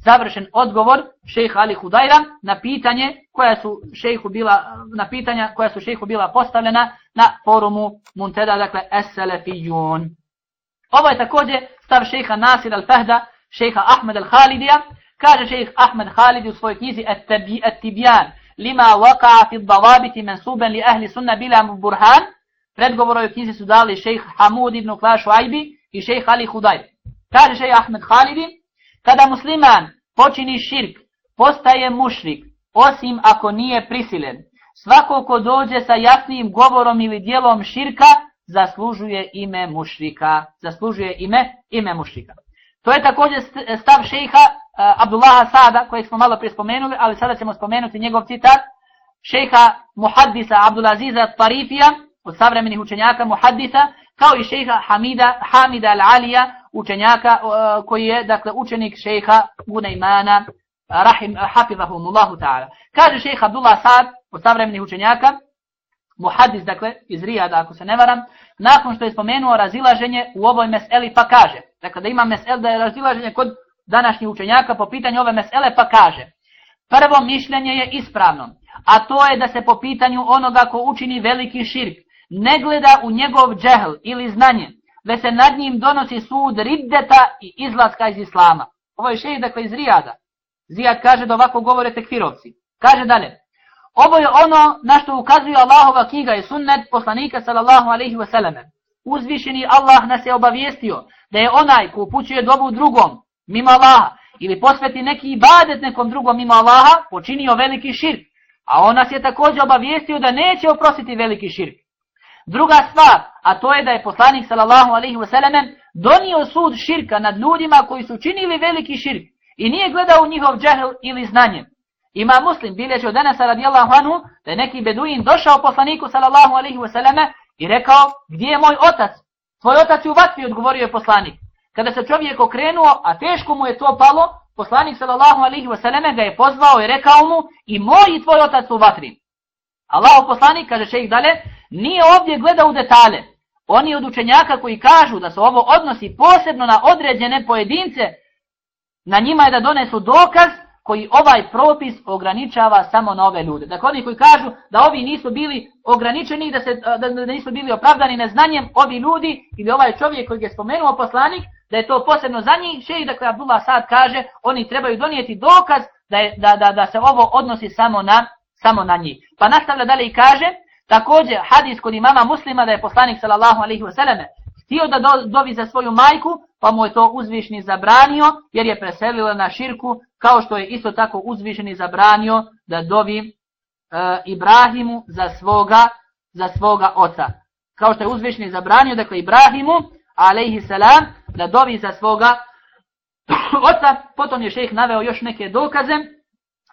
završen odgovor šejh Ali Hudajra na pitanje koja su šejhu bila na pitanja koja su šejhu bila postavljena na forumu Muntada dakle Es-Salafiyun. Ovo je također stav šejha Nasir al-Fahda, šejha Ahmed al-Khalidija, kaže šejh Ahmed Khalidi u svojoj knjizi At-Tibyan lima waqa'a fi ad-dawabit mansuban li ahli sunna bila burhan predgovor u knjizi su dali šejh Hamud ibn Klašu Ajbi i šejh Ali Hudaj. Kaže šejh Ahmed Halidi, kada musliman počini širk, postaje mušrik, osim ako nije prisilen. Svako ko dođe sa jasnim govorom ili dijelom širka, zaslužuje ime mušrika. Zaslužuje ime, ime mušrika. To je također stav šejha uh, Abdullaha Sada, kojeg smo malo prije spomenuli, ali sada ćemo spomenuti njegov citat. Šejha Muhaddisa Abdulaziza Tarifija, od savremenih učenjaka muhaddisa, kao i šejha Hamida, Hamida al-Alija, učenjaka uh, koji je dakle učenik šejha Gunajmana, rahim, hafizahumullahu ta'ala. Kaže šejha Abdullah Sa'ad od savremenih učenjaka, muhaddis, dakle, iz Rijada, ako se ne varam, nakon što je spomenuo razilaženje u ovoj meseli, pa kaže, dakle, da ima mesel, da je razilaženje kod današnjih učenjaka po pitanju ove mesele, pa kaže, prvo mišljenje je ispravno, a to je da se po pitanju onoga ko učini veliki širk, ne gleda u njegov džehl ili znanje, već se nad njim donosi sud riddeta i izlaska iz islama. Ovo je šeji, dakle iz Rijada. Zijad kaže da ovako govore tekfirovci. Kaže dalje, ovo je ono na što ukazuje Allahova knjiga i sunnet poslanika sallallahu alaihi wa sallam. Uzvišeni Allah nas je obavijestio da je onaj ko upućuje dobu drugom, mimo Allaha, ili posveti neki ibadet nekom drugom mimo Allaha, počinio veliki širk. A on nas je također obavijestio da neće oprostiti veliki širk. Druga stvar, a to je da je poslanik sallallahu alaihi wasallam donio sud širka nad ljudima koji su činili veliki širk I nije gledao u njihov džehl ili znanje. Ima muslim, bilježi od Anasa radijallahu anhu, da je neki beduin došao poslaniku sallallahu alaihi wasallame i rekao, gdje je moj otac? Tvoj otac je u vatvi, odgovorio je poslanik. Kada se čovjek okrenuo, a teško mu je to palo, poslanik sallallahu alaihi wasallame ga je pozvao i rekao mu, i moj i tvoj otac u vatri. Allah poslanik, kaže šejih dalje, nije ovdje gledao u detalje. Oni od učenjaka koji kažu da se ovo odnosi posebno na određene pojedince, na njima je da donesu dokaz koji ovaj propis ograničava samo na ove ljude. Dakle, oni koji kažu da ovi nisu bili ograničeni, da, se, da, da nisu bili opravdani neznanjem, ovi ljudi ili ovaj čovjek koji je spomenuo poslanik, da je to posebno za njih, še i dakle Abdullah sad kaže, oni trebaju donijeti dokaz da, je, da, da, da se ovo odnosi samo na, samo na njih. Pa nastavlja dalje i kaže, također hadis kod imama muslima da je poslanik sallallahu alaihi wasallam htio da do, dovi za svoju majku, pa mu je to uzvišni zabranio, jer je preselila na širku, kao što je isto tako uzvišni zabranio da dovi e, Ibrahimu za svoga, za svoga oca. Kao što je uzvišni zabranio, dakle Ibrahimu, alaihi salam, da dovi za svoga oca. Potom je šejh naveo još neke dokaze,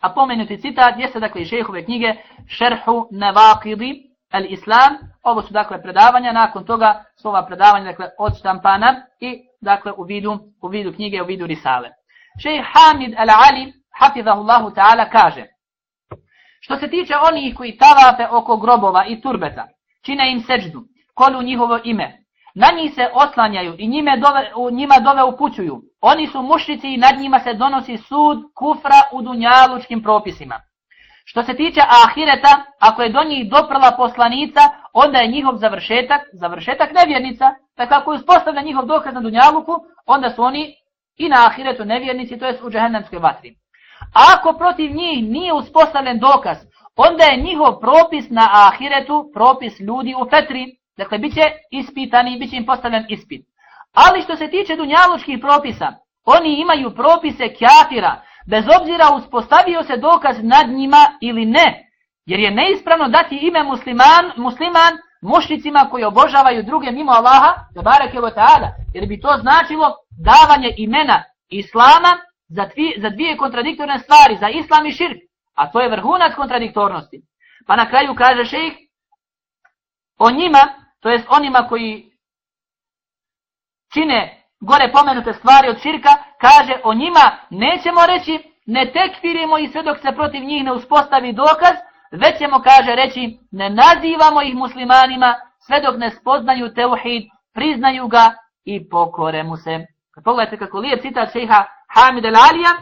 a pomenuti citat jeste dakle šejhove knjige Šerhu Nevaqidi al-Islam. Ovo su dakle predavanja, nakon toga su ova predavanja dakle odštampana i dakle u vidu, u vidu knjige, u vidu risale. Šejh Hamid al-Ali, hafizahullahu ta'ala, kaže Što se tiče onih koji tavape oko grobova i turbeta, čine im seđdu, kolu njihovo ime, na njih se oslanjaju i njime dove, u njima dove upućuju. Oni su mušnici i nad njima se donosi sud kufra u dunjalučkim propisima. Što se tiče ahireta, ako je do njih doprla poslanica, onda je njihov završetak, završetak nevjernica. Pa tako ako uspostavlja njihov dokaz na dunjaluku, onda su oni i na ahiretu nevjernici, to jest u džehennemskoj vatri. A ako protiv njih nije uspostavljen dokaz, onda je njihov propis na ahiretu propis ljudi u fetri. Dakle, bit će ispitani bit će im postavljen ispit. Ali što se tiče dunjalučkih propisa, oni imaju propise kjafira, bez obzira uspostavio se dokaz nad njima ili ne, jer je neispravno dati ime musliman, musliman mušnicima koji obožavaju druge mimo Allaha, za barek ta'ala, jer bi to značilo davanje imena Islama za, tvi, za dvije kontradiktorne stvari, za Islam i širk, a to je vrhunac kontradiktornosti. Pa na kraju kaže šejh, o njima, to jest onima koji čine gore pomenute stvari od širka, kaže o njima nećemo reći ne tekfirimo i sve dok se protiv njih ne uspostavi dokaz, već ćemo, kaže, reći ne nazivamo ih muslimanima sve dok ne spoznaju teuhid, priznaju ga i pokore mu se. Pogledajte kako lijep citat šeha Hamid al-Alija,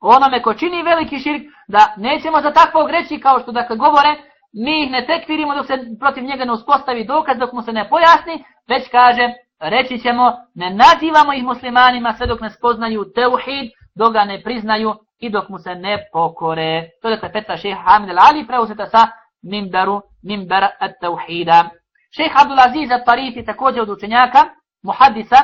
onome ko čini veliki širk, da nećemo za takvog reći kao što dakle govore, mi ih ne tekfirimo dok se protiv njega ne uspostavi dokaz, dok mu se ne pojasni, već kaže, reći ćemo, ne nazivamo ih muslimanima sve dok ne spoznaju teuhid, dok ga ne priznaju i dok mu se ne pokore. To je dakle peta šeha Hamid al-Ali preuzeta sa mimberu, mimbera at-tauhida. Šeha Abdulaziz al-Tarifi također od učenjaka, muhadisa,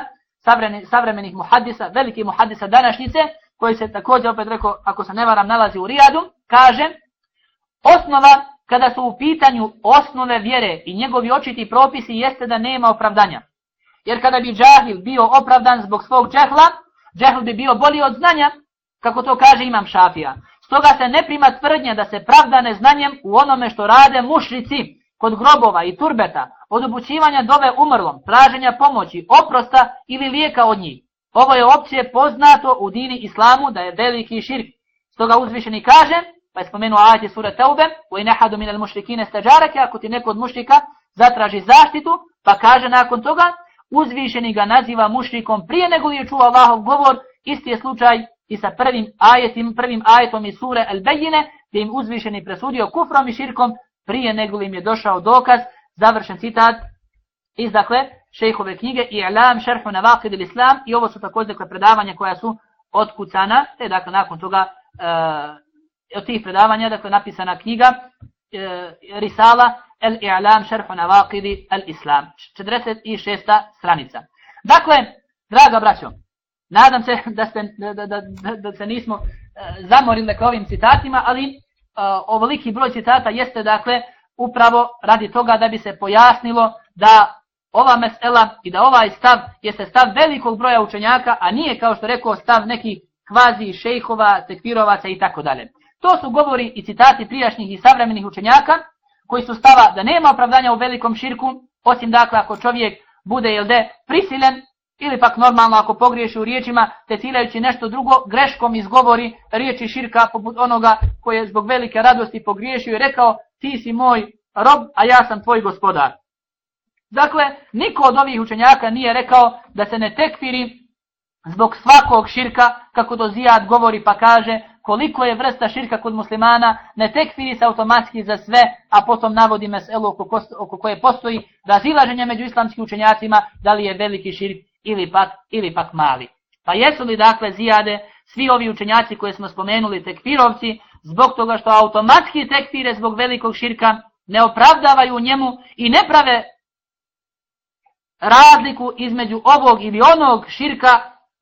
savremenih muhadisa, veliki muhadisa današnjice, koji se također, opet rekao, ako se ne varam, nalazi u Rijadu, kaže, osnova kada su u pitanju osnove vjere i njegovi očiti propisi jeste da nema opravdanja. Jer kada bi džahil bio opravdan zbog svog džehla, džehl bi bio bolji od znanja, kako to kaže imam šafija. Stoga se ne prima tvrdnja da se pravda neznanjem u onome što rade mušrici kod grobova i turbeta, od obućivanja dove umrlom, traženja pomoći, oprosta ili lijeka od njih. Ovo je opcije poznato u dini islamu da je veliki širk. Stoga uzvišeni kaže, pa je spomenuo ajte sura Teube, u inahadu minel mušrikine stađarake, ako ti neko od mušrika zatraži zaštitu, pa kaže nakon toga, uzvišeni ga naziva mušrikom prije nego li je čuo Allahov govor, isti je slučaj i sa prvim ajetim, prvim ajetom iz sure Al-Bejine, gdje im uzvišeni presudio kufrom i širkom prije nego im je došao dokaz, završen citat iz dakle šejhove knjige I'lam šerhu navaqid il-Islam i ovo su također dakle, predavanja koja su otkucana, te dakle nakon toga e, od tih predavanja dakle napisana knjiga e, Risala El-I'lam šerhu navaqid il-Islam, 46. stranica. Dakle, draga braćo, Nadam se da, ste, da, da, da, da se nismo e, zamorili dakle, ovim citatima, ali uh, ovoliki broj citata jeste dakle upravo radi toga da bi se pojasnilo da ova mesela i da ovaj stav jeste stav velikog broja učenjaka, a nije kao što rekao stav nekih kvazi šejhova, tekvirovaca i tako dalje. To su govori i citati prijašnjih i savremenih učenjaka koji su stava da nema opravdanja u velikom širku, osim dakle ako čovjek bude jel de prisilen ili pak normalno ako pogriješi u riječima, te nešto drugo, greškom izgovori riječi širka poput onoga koji je zbog velike radosti pogriješio i rekao ti si moj rob, a ja sam tvoj gospodar. Dakle, niko od ovih učenjaka nije rekao da se ne tekfiri zbog svakog širka, kako to Zijad govori pa kaže, koliko je vrsta širka kod muslimana, ne tekfiri se automatski za sve, a potom navodi meselu oko, oko koje postoji razilaženje među islamskim učenjacima, da li je veliki širk ili pak, ili pak mali. Pa jesu li dakle Zijade, svi ovi učenjaci koje smo spomenuli tekfirovci, zbog toga što automatski tekfire zbog velikog širka ne opravdavaju njemu i ne prave razliku između ovog ili onog širka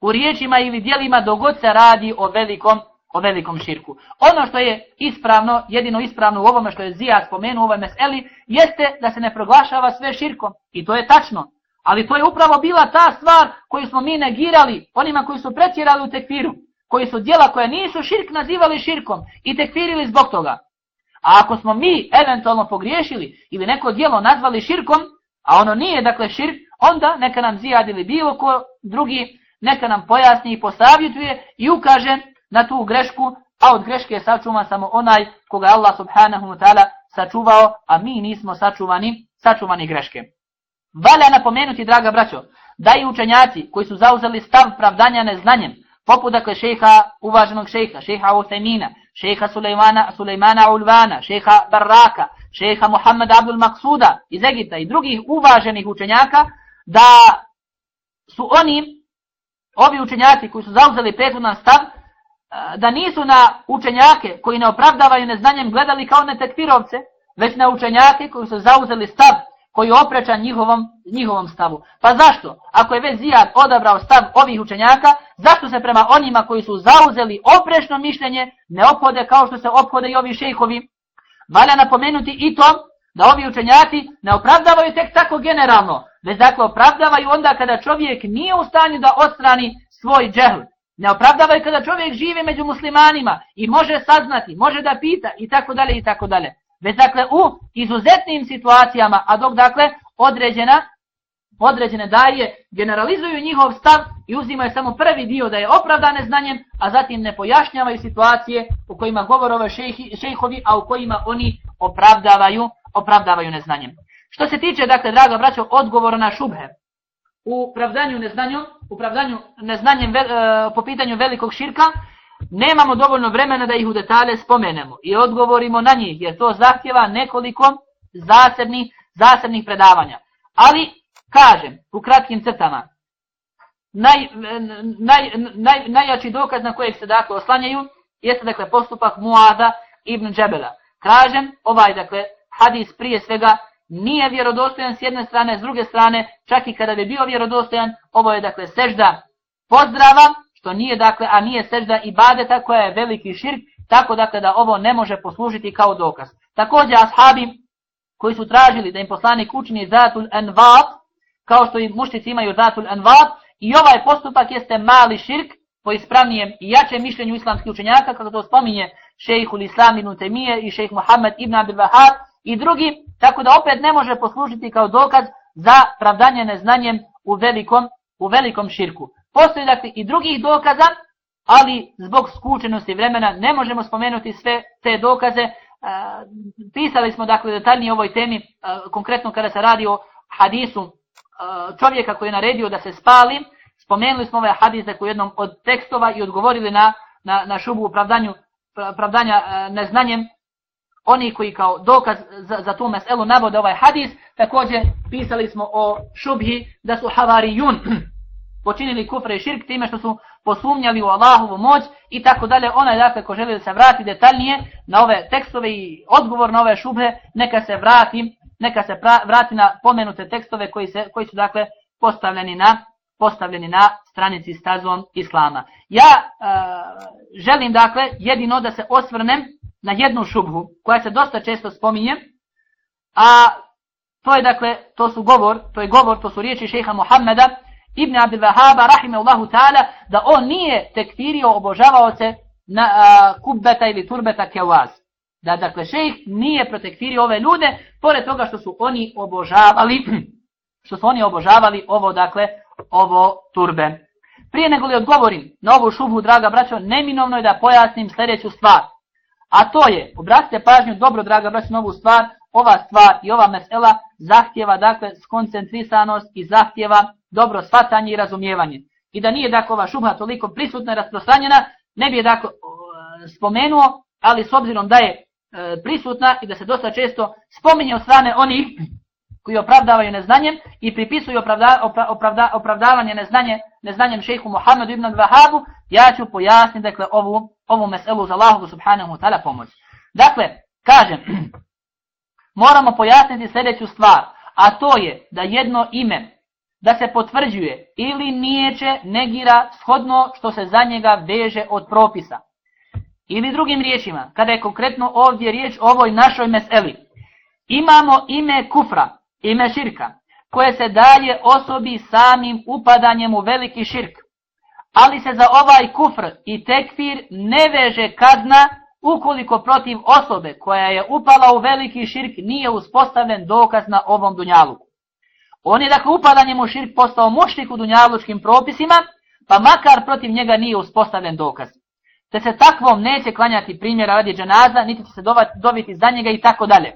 u riječima ili dijelima dogod se radi o velikom, o velikom širku. Ono što je ispravno, jedino ispravno u ovome što je Zija spomenuo u ovoj meseli, jeste da se ne proglašava sve širkom. I to je tačno. Ali to je upravo bila ta stvar koju smo mi negirali onima koji su pretjerali u tekfiru. Koji su djela koja nisu širk nazivali širkom i tekfirili zbog toga. A ako smo mi eventualno pogriješili ili neko djelo nazvali širkom, a ono nije dakle širk, onda neka nam zijad ili bilo ko drugi, neka nam pojasni i posavjetuje i ukaže na tu grešku, a od greške sačuma samo onaj koga Allah subhanahu wa ta'ala sačuvao, a mi nismo sačuvani, sačuvani greške. Valja napomenuti, draga braćo, da i učenjaci koji su zauzeli stav pravdanja neznanjem, poput dakle šeha, uvaženog šeha, šeha Uthemina, šeha Sulejmana, Sulejmana Ulvana, šeha Barraka, šeha Muhammeda Abdul Maksuda iz Egipta i drugih uvaženih učenjaka, da su oni, ovi učenjaci koji su zauzeli prethodan stav, da nisu na učenjake koji ne opravdavaju neznanjem gledali kao na tekfirovce, već na učenjake koji su zauzeli stav koji opreča njihovom, njihovom stavu. Pa zašto? Ako je već Zijad odabrao stav ovih učenjaka, zašto se prema onima koji su zauzeli oprešno mišljenje ne ophode kao što se ophode i ovi šejhovi? Valja napomenuti i to da ovi učenjaci ne opravdavaju tek tako generalno, već dakle opravdavaju onda kada čovjek nije u stanju da odstrani svoj džehl. Ne opravdavaju kada čovjek živi među muslimanima i može saznati, može da pita i tako dalje i tako dalje. Već dakle u izuzetnim situacijama, a dok dakle određena, određene daje generalizuju njihov stav i uzimaju samo prvi dio da je opravdane znanjem, a zatim ne pojašnjavaju situacije u kojima govore ove šejhovi, a u kojima oni opravdavaju, opravdavaju neznanjem. Što se tiče, dakle, draga braćo, odgovora na šubhe, u pravdanju neznanju, u pravdanju neznanjem ve, e, po pitanju velikog širka, nemamo dovoljno vremena da ih u detalje spomenemo i odgovorimo na njih, jer to zahtjeva nekoliko zasebnih, zasebnih predavanja. Ali, kažem, u kratkim crtama, naj, naj, naj, najjači dokaz na kojeg se dakle oslanjaju, jeste dakle postupak Muada ibn Džebela. Kažem, ovaj dakle hadis prije svega nije vjerodostojan s jedne strane, s druge strane, čak i kada bi bio vjerodostojan, ovo je dakle sežda pozdrava, što nije dakle, a nije sežda ibadeta koja je veliki širk, tako dakle da ovo ne može poslužiti kao dokaz. Također ashabi koji su tražili da im poslanik učini zatul anvat, kao što i muštici imaju zatul anvat, i ovaj postupak jeste mali širk, po ispravnijem i jačem mišljenju islamskih učenjaka, kako to spominje šejhul Islam ibn Temije i šejh Muhammed ibn Abdul Wahhab i drugi, tako da opet ne može poslužiti kao dokaz za pravdanje neznanjem u velikom, u velikom širku. Postoji dakle i drugih dokaza, ali zbog skučenosti vremena ne možemo spomenuti sve te dokaze. E, pisali smo dakle detaljnije o ovoj temi, e, konkretno kada se radi o hadisu e, čovjeka koji je naredio da se spali. Spomenuli smo ovaj hadis dakle, u jednom od tekstova i odgovorili na, na, na šubu upravdanju, pravdanja e, neznanjem oni koji kao dokaz za, za tu meselu navode ovaj hadis. Također pisali smo o šubhi da su havarijun počinili kufre i širk time što su posumnjali u Allahovu moć i tako dalje. Onaj dakle ko želi da se vrati detaljnije na ove tekstove i odgovor na ove šubhe, neka se vrati, neka se pra, vrati na pomenute tekstove koji, se, koji su dakle postavljeni na postavljeni na stranici stazom Islama. Ja e, želim dakle jedino da se osvrnem na jednu šubhu koja se dosta često spominje, a to je dakle, to su govor, to je govor, to su riječi šeha Muhammeda Ibn Abdel rahime Allahu ta'ala, da on nije tekfirio obožavaoce na a, kubbeta ili turbeta kevaz. Da, dakle, šejh nije protekfirio ove ljude, pored toga što su oni obožavali, što su oni obožavali ovo, dakle, ovo turbe. Prije nego li odgovorim na ovu šubhu, draga braćo, neminovno je da pojasnim sljedeću stvar. A to je, obratite pažnju, dobro, draga braćo, na ovu stvar, ova stvar i ova mesela zahtjeva, dakle, skoncentrisanost i zahtjeva dobro shvatanje i razumijevanje. I da nije, dakle, ova šubha toliko prisutna i rasprostranjena, ne bi je, dakle, spomenuo, ali s obzirom da je e, prisutna i da se dosta često spominje od strane onih koji opravdavaju neznanjem i pripisuju opravda, opravda, opravdavanje neznanje, neznanjem šejhu Muhammedu ibn Vahabu, ja ću pojasniti dakle, ovu, ovu meselu za Allahu subhanahu wa ta'ala pomoć. Dakle, kažem, moramo pojasniti sljedeću stvar, a to je da jedno ime da se potvrđuje ili nijeće negira shodno što se za njega veže od propisa. Ili drugim riječima, kada je konkretno ovdje riječ o ovoj našoj meseli, imamo ime kufra, ime širka, koje se dalje osobi samim upadanjem u veliki širk. Ali se za ovaj kufr i tekfir ne veže kazna ukoliko protiv osobe koja je upala u veliki širk nije uspostavljen dokaz na ovom dunjaluku. On je dakle upadanjem u širk postao mušnik u dunjalučkim propisima, pa makar protiv njega nije uspostavljen dokaz. Te se takvom neće klanjati primjera radi dženaza, niti će se dobiti za njega i tako dalje.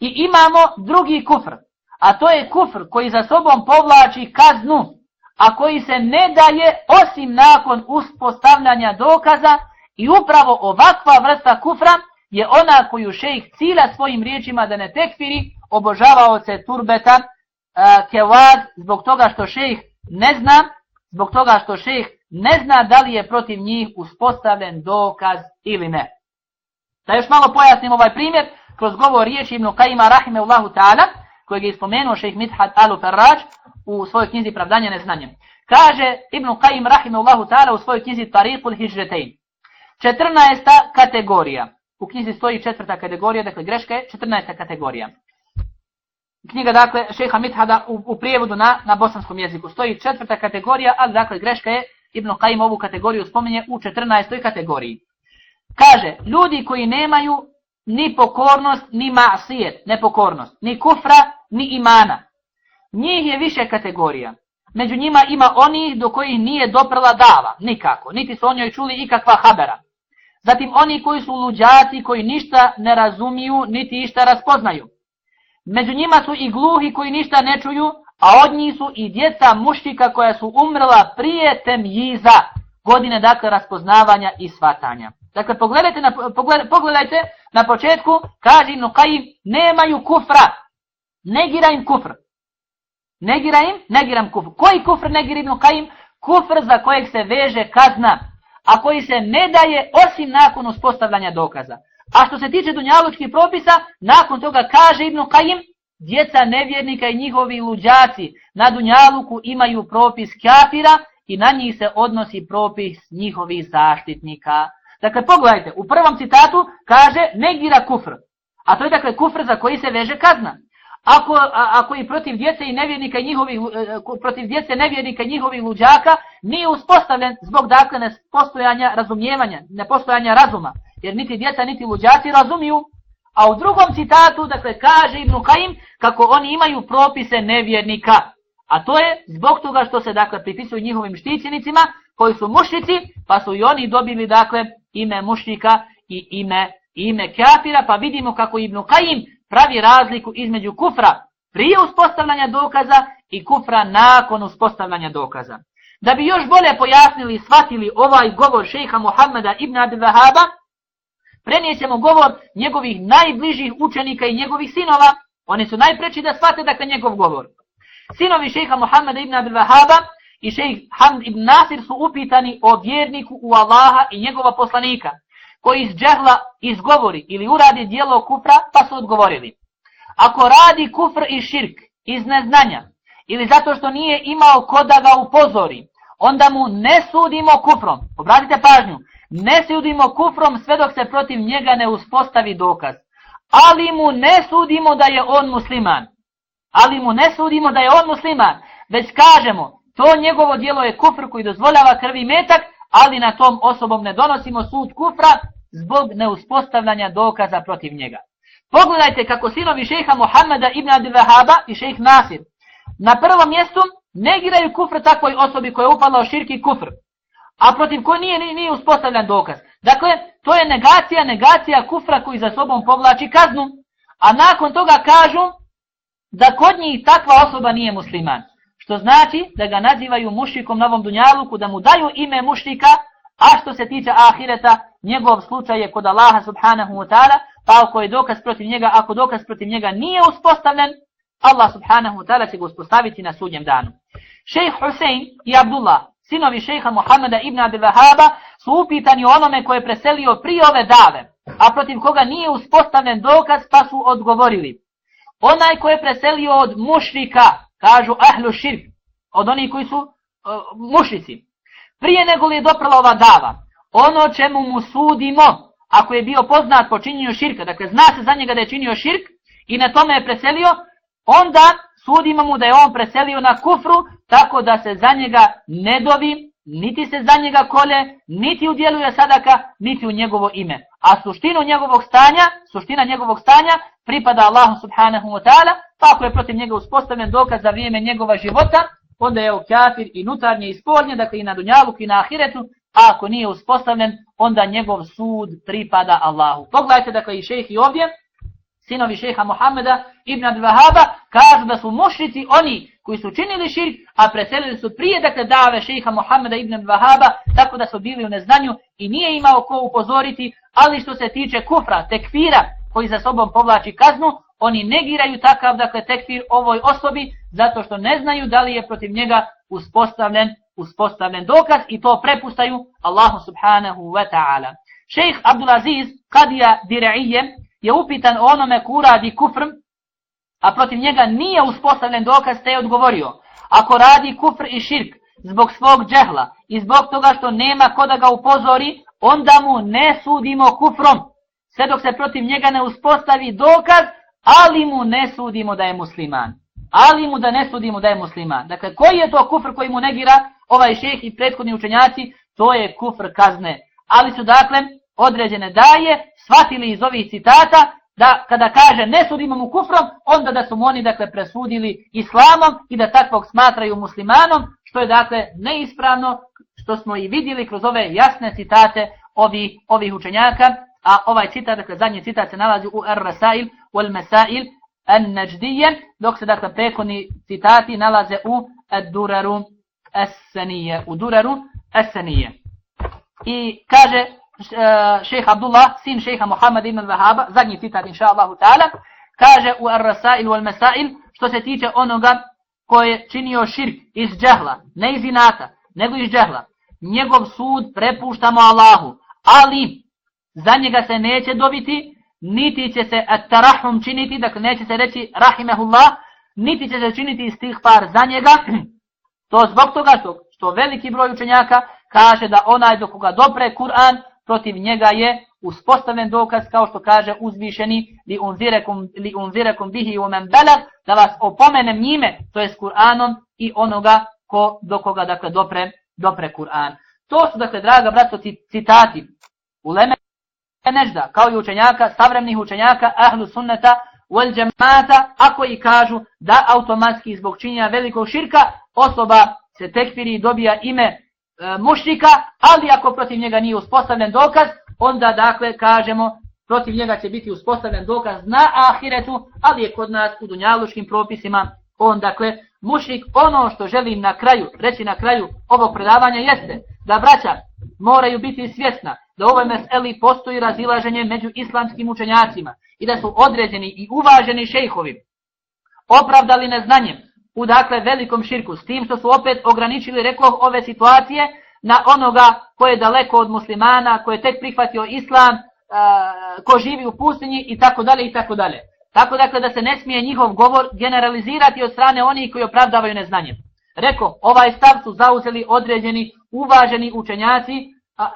I imamo drugi kufr, a to je kufr koji za sobom povlači kaznu, a koji se ne daje osim nakon uspostavljanja dokaza i upravo ovakva vrsta kufra je ona koju šejh cila svojim riječima da ne tekfiri obožavao se turbeta E, kevad zbog toga što šejh ne zna, zbog toga što šejh ne zna da li je protiv njih uspostavljen dokaz ili ne. Da još malo pojasnim ovaj primjer, kroz govor riječi Ibnu Kajima Rahimehullahu ta'ala, kojeg je ispomenuo šejh Midhat Al-Ferrač u svojoj knjizi Pravdanje neznanjem. Kaže Ibn Kajim Rahimehullahu ta'ala u svojoj knjizi Tariqul Hijretein. 14. kategorija. U knjizi stoji četvrta kategorija, dakle greška je 14. kategorija. Knjiga, dakle, šeha Mithada u, u prijevodu na, na bosanskom jeziku. Stoji četvrta kategorija, ali, dakle, greška je Ibn Qaim ovu kategoriju spominje u 14. kategoriji. Kaže, ljudi koji nemaju ni pokornost, ni masijet, nepokornost, ni kufra, ni imana. Njih je više kategorija. Među njima ima onih do kojih nije doprla dava, nikako, niti su o njoj čuli ikakva habera. Zatim oni koji su luđaci, koji ništa ne razumiju, niti išta raspoznaju. Među njima su i gluhi koji ništa ne čuju, a od njih su i djeca muštika koja su umrla prije temjiza, godine dakle raspoznavanja i svatanja. Dakle, pogledajte na, pogledajte na početku, kaže Ibn Qajim, nemaju kufra, negira im kufr. Negira im, negiram kufr. Koji kufr negira Ibn Qajim? Kufr za kojeg se veže kazna, a koji se ne daje osim nakon uspostavljanja dokaza. A što se tiče dunjalučkih propisa, nakon toga kaže Ibn Kajim, djeca nevjernika i njihovi luđaci na dunjaluku imaju propis kafira i na njih se odnosi propis njihovih zaštitnika. Dakle, pogledajte, u prvom citatu kaže negira kufr. A to je dakle kufr za koji se veže kazna. Ako, a, ako i protiv djece i nevjernika i njihovih, e, protiv djece nevjernika i njihovih luđaka nije uspostavljen zbog dakle nepostojanja razumijevanja, nepostojanja razuma. Jer niti djeca niti luđaci razumiju. A u drugom citatu, dakle, kaže Ibn Kajim kako oni imaju propise nevjernika. A to je zbog toga što se dakle pripisuju njihovim štićenicima koji su mušnici, pa su i oni dobili dakle ime mušnika i ime ime kafira, pa vidimo kako Ibn Kajim pravi razliku između kufra prije uspostavljanja dokaza i kufra nakon uspostavljanja dokaza. Da bi još bolje pojasnili i shvatili ovaj govor šejha Muhammeda ibn Abdel Wahaba, prenijećemo govor njegovih najbližih učenika i njegovih sinova. Oni su najpreći da shvate dakle njegov govor. Sinovi šeha Muhammeda ibn Abil Wahaba i šejh Hamd ibn Nasir su upitani o vjerniku u Allaha i njegova poslanika koji iz džehla izgovori ili uradi dijelo kufra, pa su odgovorili. Ako radi kufr i širk iz neznanja, ili zato što nije imao ko da ga upozori, onda mu ne sudimo kufrom. Obratite pažnju, ne sudimo kufrom sve dok se protiv njega ne uspostavi dokaz. Ali mu ne sudimo da je on musliman. Ali mu ne sudimo da je on musliman, već kažemo, To njegovo dijelo je kufr koji dozvoljava krvi metak, ali na tom osobom ne donosimo sud kufra zbog neuspostavljanja dokaza protiv njega. Pogledajte kako sinovi šeha Muhammeda ibn Adil Vahaba i šejh Nasir na prvom mjestu negiraju kufr takvoj osobi koja je upala u širki kufr, a protiv koje nije, nije uspostavljan dokaz. Dakle, to je negacija, negacija kufra koji za sobom povlači kaznu, a nakon toga kažu da kod njih takva osoba nije musliman. Što znači da ga nazivaju mušikom na ovom dunjaluku, da mu daju ime mušika, a što se tiče ahireta, njegov slučaj je kod Allaha subhanahu wa ta'ala, pa ako je dokaz protiv njega, ako dokaz protiv njega nije uspostavljen, Allah subhanahu wa ta'ala će ga uspostaviti na sudnjem danu. Šejh Husein i Abdullah, sinovi šeha Muhammeda ibn Abi Wahaba, su upitani onome koje je preselio prije ove dave, a protiv koga nije uspostavljen dokaz, pa su odgovorili. Onaj koje je preselio od mušrika, kažu ahlu širk, od onih koji su uh, mušrici, prije nego li je doprla ova dava, ono čemu mu sudimo, ako je bio poznat po činjenju širka, dakle zna se za njega da je činio širk i na tome je preselio, onda sudimo mu da je on preselio na kufru, tako da se za njega ne dovi, niti se za njega kolje, niti udjeluje sadaka, niti u njegovo ime. A suštinu njegovog stanja, suština njegovog stanja, pripada Allahu subhanahu wa ta'ala, pa ako je protiv njega uspostavljen dokaz za vrijeme njegova života, onda je u kafir i nutarnje i spolnje, dakle i na dunjavu i na ahiretu, a ako nije uspostavljen, onda njegov sud pripada Allahu. Pogledajte, dakle, i šejh i ovdje, sinovi šeha Muhammeda ibn Abdul Vahaba, kažu da su mušrici oni koji su učinili širk, a preselili su prije dakle dave šeha Mohameda ibn Vahaba, Wahaba, tako da su bili u neznanju i nije imao ko upozoriti, ali što se tiče kufra, tekfira, koji za sobom povlači kaznu, oni negiraju takav dakle tekfir ovoj osobi, zato što ne znaju da li je protiv njega uspostavljen, uspostavljen dokaz i to prepustaju Allahu subhanahu wa ta'ala. Šejh Abdulaziz Kadija Direije je upitan o onome ko uradi kufr, a protiv njega nije uspostavljen dokaz, te je odgovorio, ako radi kufr i širk zbog svog džehla i zbog toga što nema ko da ga upozori, onda mu ne sudimo kufrom, sve dok se protiv njega ne uspostavi dokaz, ali mu ne sudimo da je musliman. Ali mu da ne sudimo da je musliman. Dakle, koji je to kufr koji mu negira ovaj šeh i prethodni učenjaci? To je kufr kazne. Ali su dakle određene daje shvatili iz ovih citata da kada kaže ne sudimo mu kufrom, onda da su mu oni dakle presudili islamom i da takvog smatraju muslimanom, što je dakle neispravno, što smo i vidjeli kroz ove jasne citate ovih, ovih učenjaka, a ovaj citat, dakle zadnji citat se nalazi u Ar-Rasail wal Masail An-Najdije, dok se dakle prekoni citati nalaze u Ad-Duraru As-Saniyya, u Duraru As-Saniyya. I kaže Eh, šejh Abdullah, sin šejha Muhammed ibn Wahaba, zadnji citat inša Allahu ta'ala, kaže u Ar-Rasail wal Masail, što se tiče onoga koje je činio širk iz džehla, ne iz inata, nego iz džehla. Njegov sud prepuštamo Allahu, ali za njega se neće dobiti, niti će se at-tarahum činiti, dakle neće se reći rahimehullah, niti će se činiti istihfar za njega, to zbog toga što, što veliki broj učenjaka kaže da onaj do koga dopre Kur'an, protiv njega je uspostavljen dokaz kao što kaže uzvišeni li unzirekum li unzirekum bihi wa man balag da vas opomenem njime to je s Kur'anom i onoga ko do koga dakle dopre dopre Kur'an. To su dakle draga brato citati. Uleme nežda kao i učenjaka savremenih učenjaka ahlu sunneta wal jamaata ako i kažu da automatski zbog činjenja velikog širka osoba se tekfiri dobija ime E, mušrika, ali ako protiv njega nije uspostavljen dokaz, onda dakle kažemo protiv njega će biti uspostavljen dokaz na ahiretu, ali je kod nas u dunjaluškim propisima on dakle mušrik. Ono što želim na kraju, reći na kraju ovog predavanja jeste da braća moraju biti svjesna da u ovoj meseli postoji razilaženje među islamskim učenjacima i da su određeni i uvaženi šejhovi opravdali neznanjem u dakle velikom širku, s tim što su opet ograničili, rekao, ove situacije na onoga ko je daleko od muslimana, ko je tek prihvatio islam, e, ko živi u pustinji i tako dalje i tako dalje. Tako dakle da se ne smije njihov govor generalizirati od strane onih koji opravdavaju neznanje. Reko, ovaj stav su zauzeli određeni, uvaženi učenjaci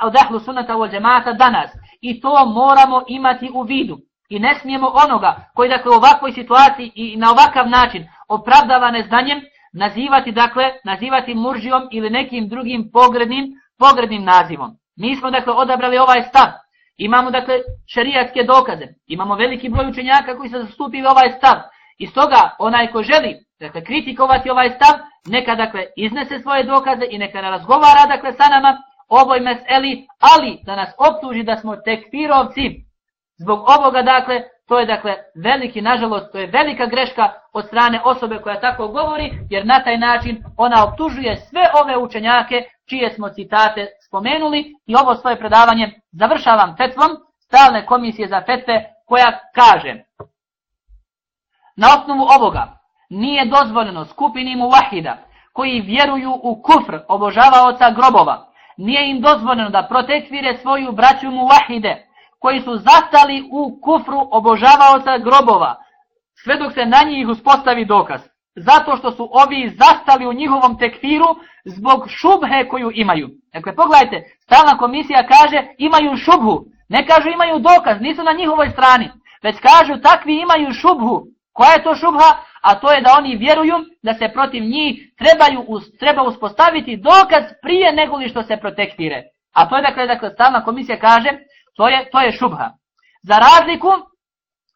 od ahlu sunata u džemata danas. I to moramo imati u vidu. I ne smijemo onoga koji dakle u ovakvoj situaciji i na ovakav način opravdava neznanjem, nazivati, dakle, nazivati muržijom ili nekim drugim pogrednim, pogrednim nazivom. Mi smo, dakle, odabrali ovaj stav. Imamo, dakle, šerijatske dokaze. Imamo veliki broj učenjaka koji se zastupili ovaj stav. I stoga, onaj ko želi, dakle, kritikovati ovaj stav, neka, dakle, iznese svoje dokaze i neka razgovara, dakle, sa nama, ovoj meseli, ali da nas optuži da smo tekfirovci. Zbog ovoga, dakle, to je, dakle, veliki, nažalost, to je velika greška od strane osobe koja tako govori, jer na taj način ona optužuje sve ove učenjake čije smo citate spomenuli. I ovo svoje predavanje završavam fetvom stalne komisije za fetve koja kaže Na osnovu ovoga nije dozvoljeno skupini muvahida koji vjeruju u kufr obožavaoca grobova, nije im dozvoljeno da protekvire svoju braću muvahide koji su zastali u kufru obožavaoca grobova, sve dok se na njih uspostavi dokaz. Zato što su ovi zastali u njihovom tekfiru zbog šubhe koju imaju. Dakle, pogledajte, stalna komisija kaže imaju šubhu. Ne kažu imaju dokaz, nisu na njihovoj strani. Već kažu takvi imaju šubhu. Koja je to šubha? a to je da oni vjeruju da se protiv njih trebaju, treba uspostaviti dokaz prije nego li što se protektire. A to je dakle, dakle, stalna komisija kaže, to je, to je šubha. Za razliku,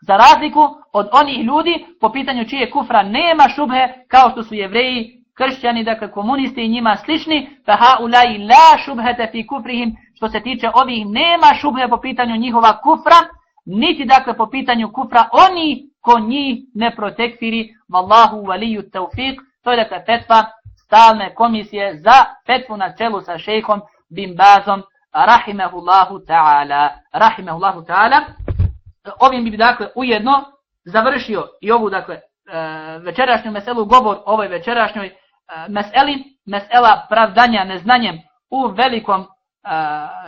za razliku od onih ljudi, po pitanju čije kufra nema šubhe, kao što su jevreji, kršćani, dakle komunisti i njima slični, fa ha ulai la šubhete fi kufrihim, što se tiče ovih, nema šubhe po pitanju njihova kufra, niti dakle po pitanju kufra oni ko njih ne protekfiri, vallahu valiju taufiq, to je dakle fetva stalne komisije za fetvu na čelu sa šejhom Bimbazom rahimehullahu ta'ala, rahimehullahu ta'ala. Ovim bi dakle ujedno završio i ovu dakle e, večerašnju meselu govor ovoj večerašnjoj e, meseli, mesela pravdanja neznanjem u velikom e,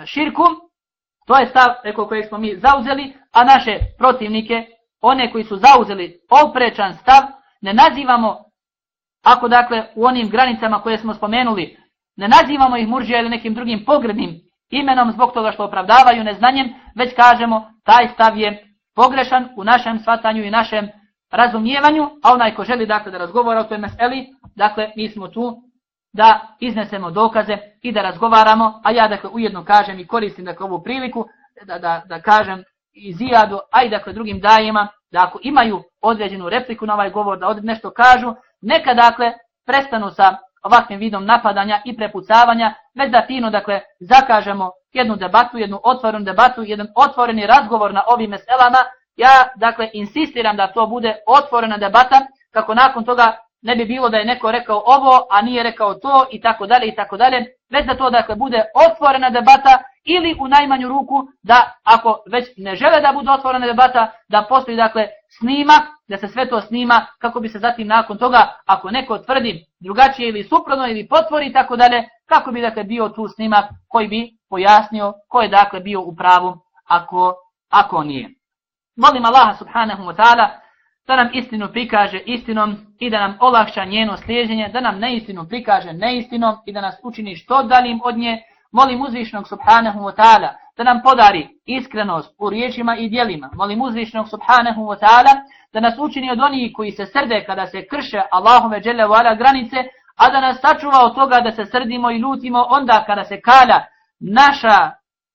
širku, to je stav eko kojeg smo mi zauzeli, a naše protivnike one koji su zauzeli oprečan stav, ne nazivamo, ako dakle u onim granicama koje smo spomenuli, ne nazivamo ih murđija ili nekim drugim pogrednim imenom zbog toga što opravdavaju neznanjem, već kažemo taj stav je pogrešan u našem svatanju i našem razumijevanju, a onaj ko želi dakle da razgovara o toj meseli, dakle mi smo tu da iznesemo dokaze i da razgovaramo, a ja dakle ujedno kažem i koristim dakle ovu priliku da, da, da kažem i Zijadu, a i dakle drugim dajima, da ako imaju određenu repliku na ovaj govor, da od nešto kažu, neka dakle prestanu sa ovakvim vidom napadanja i prepucavanja, već da fino dakle zakažemo jednu debatu, jednu otvorenu debatu, jedan otvoreni razgovor na ovim meselama. Ja dakle insistiram da to bude otvorena debata, kako nakon toga ne bi bilo da je neko rekao ovo, a nije rekao to i tako dalje i tako dalje, već da to dakle bude otvorena debata ili u najmanju ruku da ako već ne žele da bude otvorena debata, da postoji dakle snima, da se sve to snima kako bi se zatim nakon toga, ako neko tvrdi drugačije ili suprotno ili potvori i tako dalje, kako bi dakle bio tu snimak koji bi pojasnio ko je dakle bio u pravu ako, ako nije. Molim Allaha subhanahu wa ta'ala da nam istinu prikaže istinom i da nam olakša njeno sliježenje, da nam neistinu prikaže neistinom i da nas učini što dalim od nje, Molim uzvišnog subhanahu wa ta'ala da nam podari iskrenost u riječima i dijelima. Molim uzvišnog subhanahu wa ta'ala da nas učini od onih koji se srde kada se krše Allahove dželle ala granice, a da nas sačuva od toga da se srdimo i lutimo onda kada se kala naša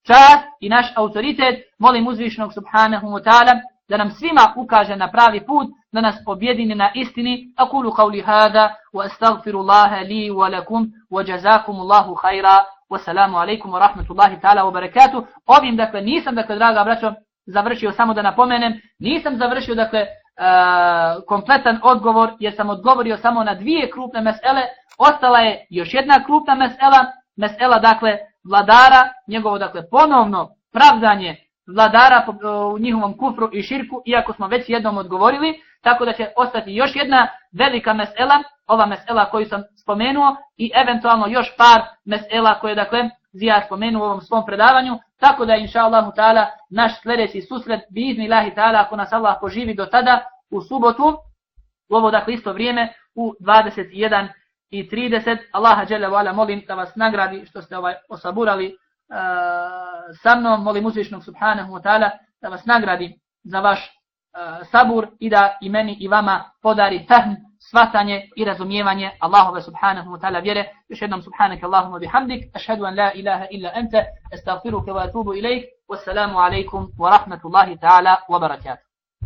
čast i naš autoritet. Molim uzvišnog subhanahu wa ta'ala da nam svima ukaže na pravi put, da nas objedini na istini. Akulu qavli hada wa astagfirullaha li wa lakum wa jazakumullahu khaira. Wassalamu alaikum wa rahmatullahi ta'ala wa barakatuh. Ovim, dakle, nisam, dakle, draga braćo, završio samo da napomenem, nisam završio, dakle, uh, kompletan odgovor, jer sam odgovorio samo na dvije krupne mesele, ostala je još jedna krupna mesela, mesela, dakle, vladara, njegovo, dakle, ponovno pravdanje vladara e, u njihovom kufru i širku, iako smo već jednom odgovorili, tako da će ostati još jedna velika mesela, ova mesela koju sam spomenuo i eventualno još par mesela koje dakle Zija spomenuo u ovom svom predavanju, tako da inša Allahu ta'ala naš sljedeći susret bi izni ta'ala ako nas Allah poživi do tada u subotu, u ovo dakle isto vrijeme u 21 i 30. Allaha dželle vala molim da vas nagradi što ste ovaj osaburali uh, sa mnom, molim uzvišnog subhanahu wa ta'ala da vas nagradi za vaš E, sabur i da i meni i vama podari fahm svatanje i razumijevanje Allahove subhanahu wa ta'ala vjere. Još jednom subhanaka Allahumma bihamdik, ašhedu an la ilaha illa ente, estagfiruke wa atubu ilaik, wassalamu alaikum wa rahmatullahi ta'ala wa barakatuh.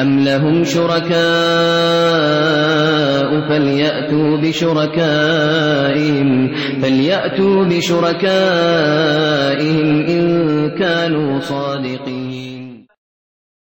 أم لهم شركاء فليأتوا بشركائهم فليأتوا بشركائهم إن كانوا صادقين.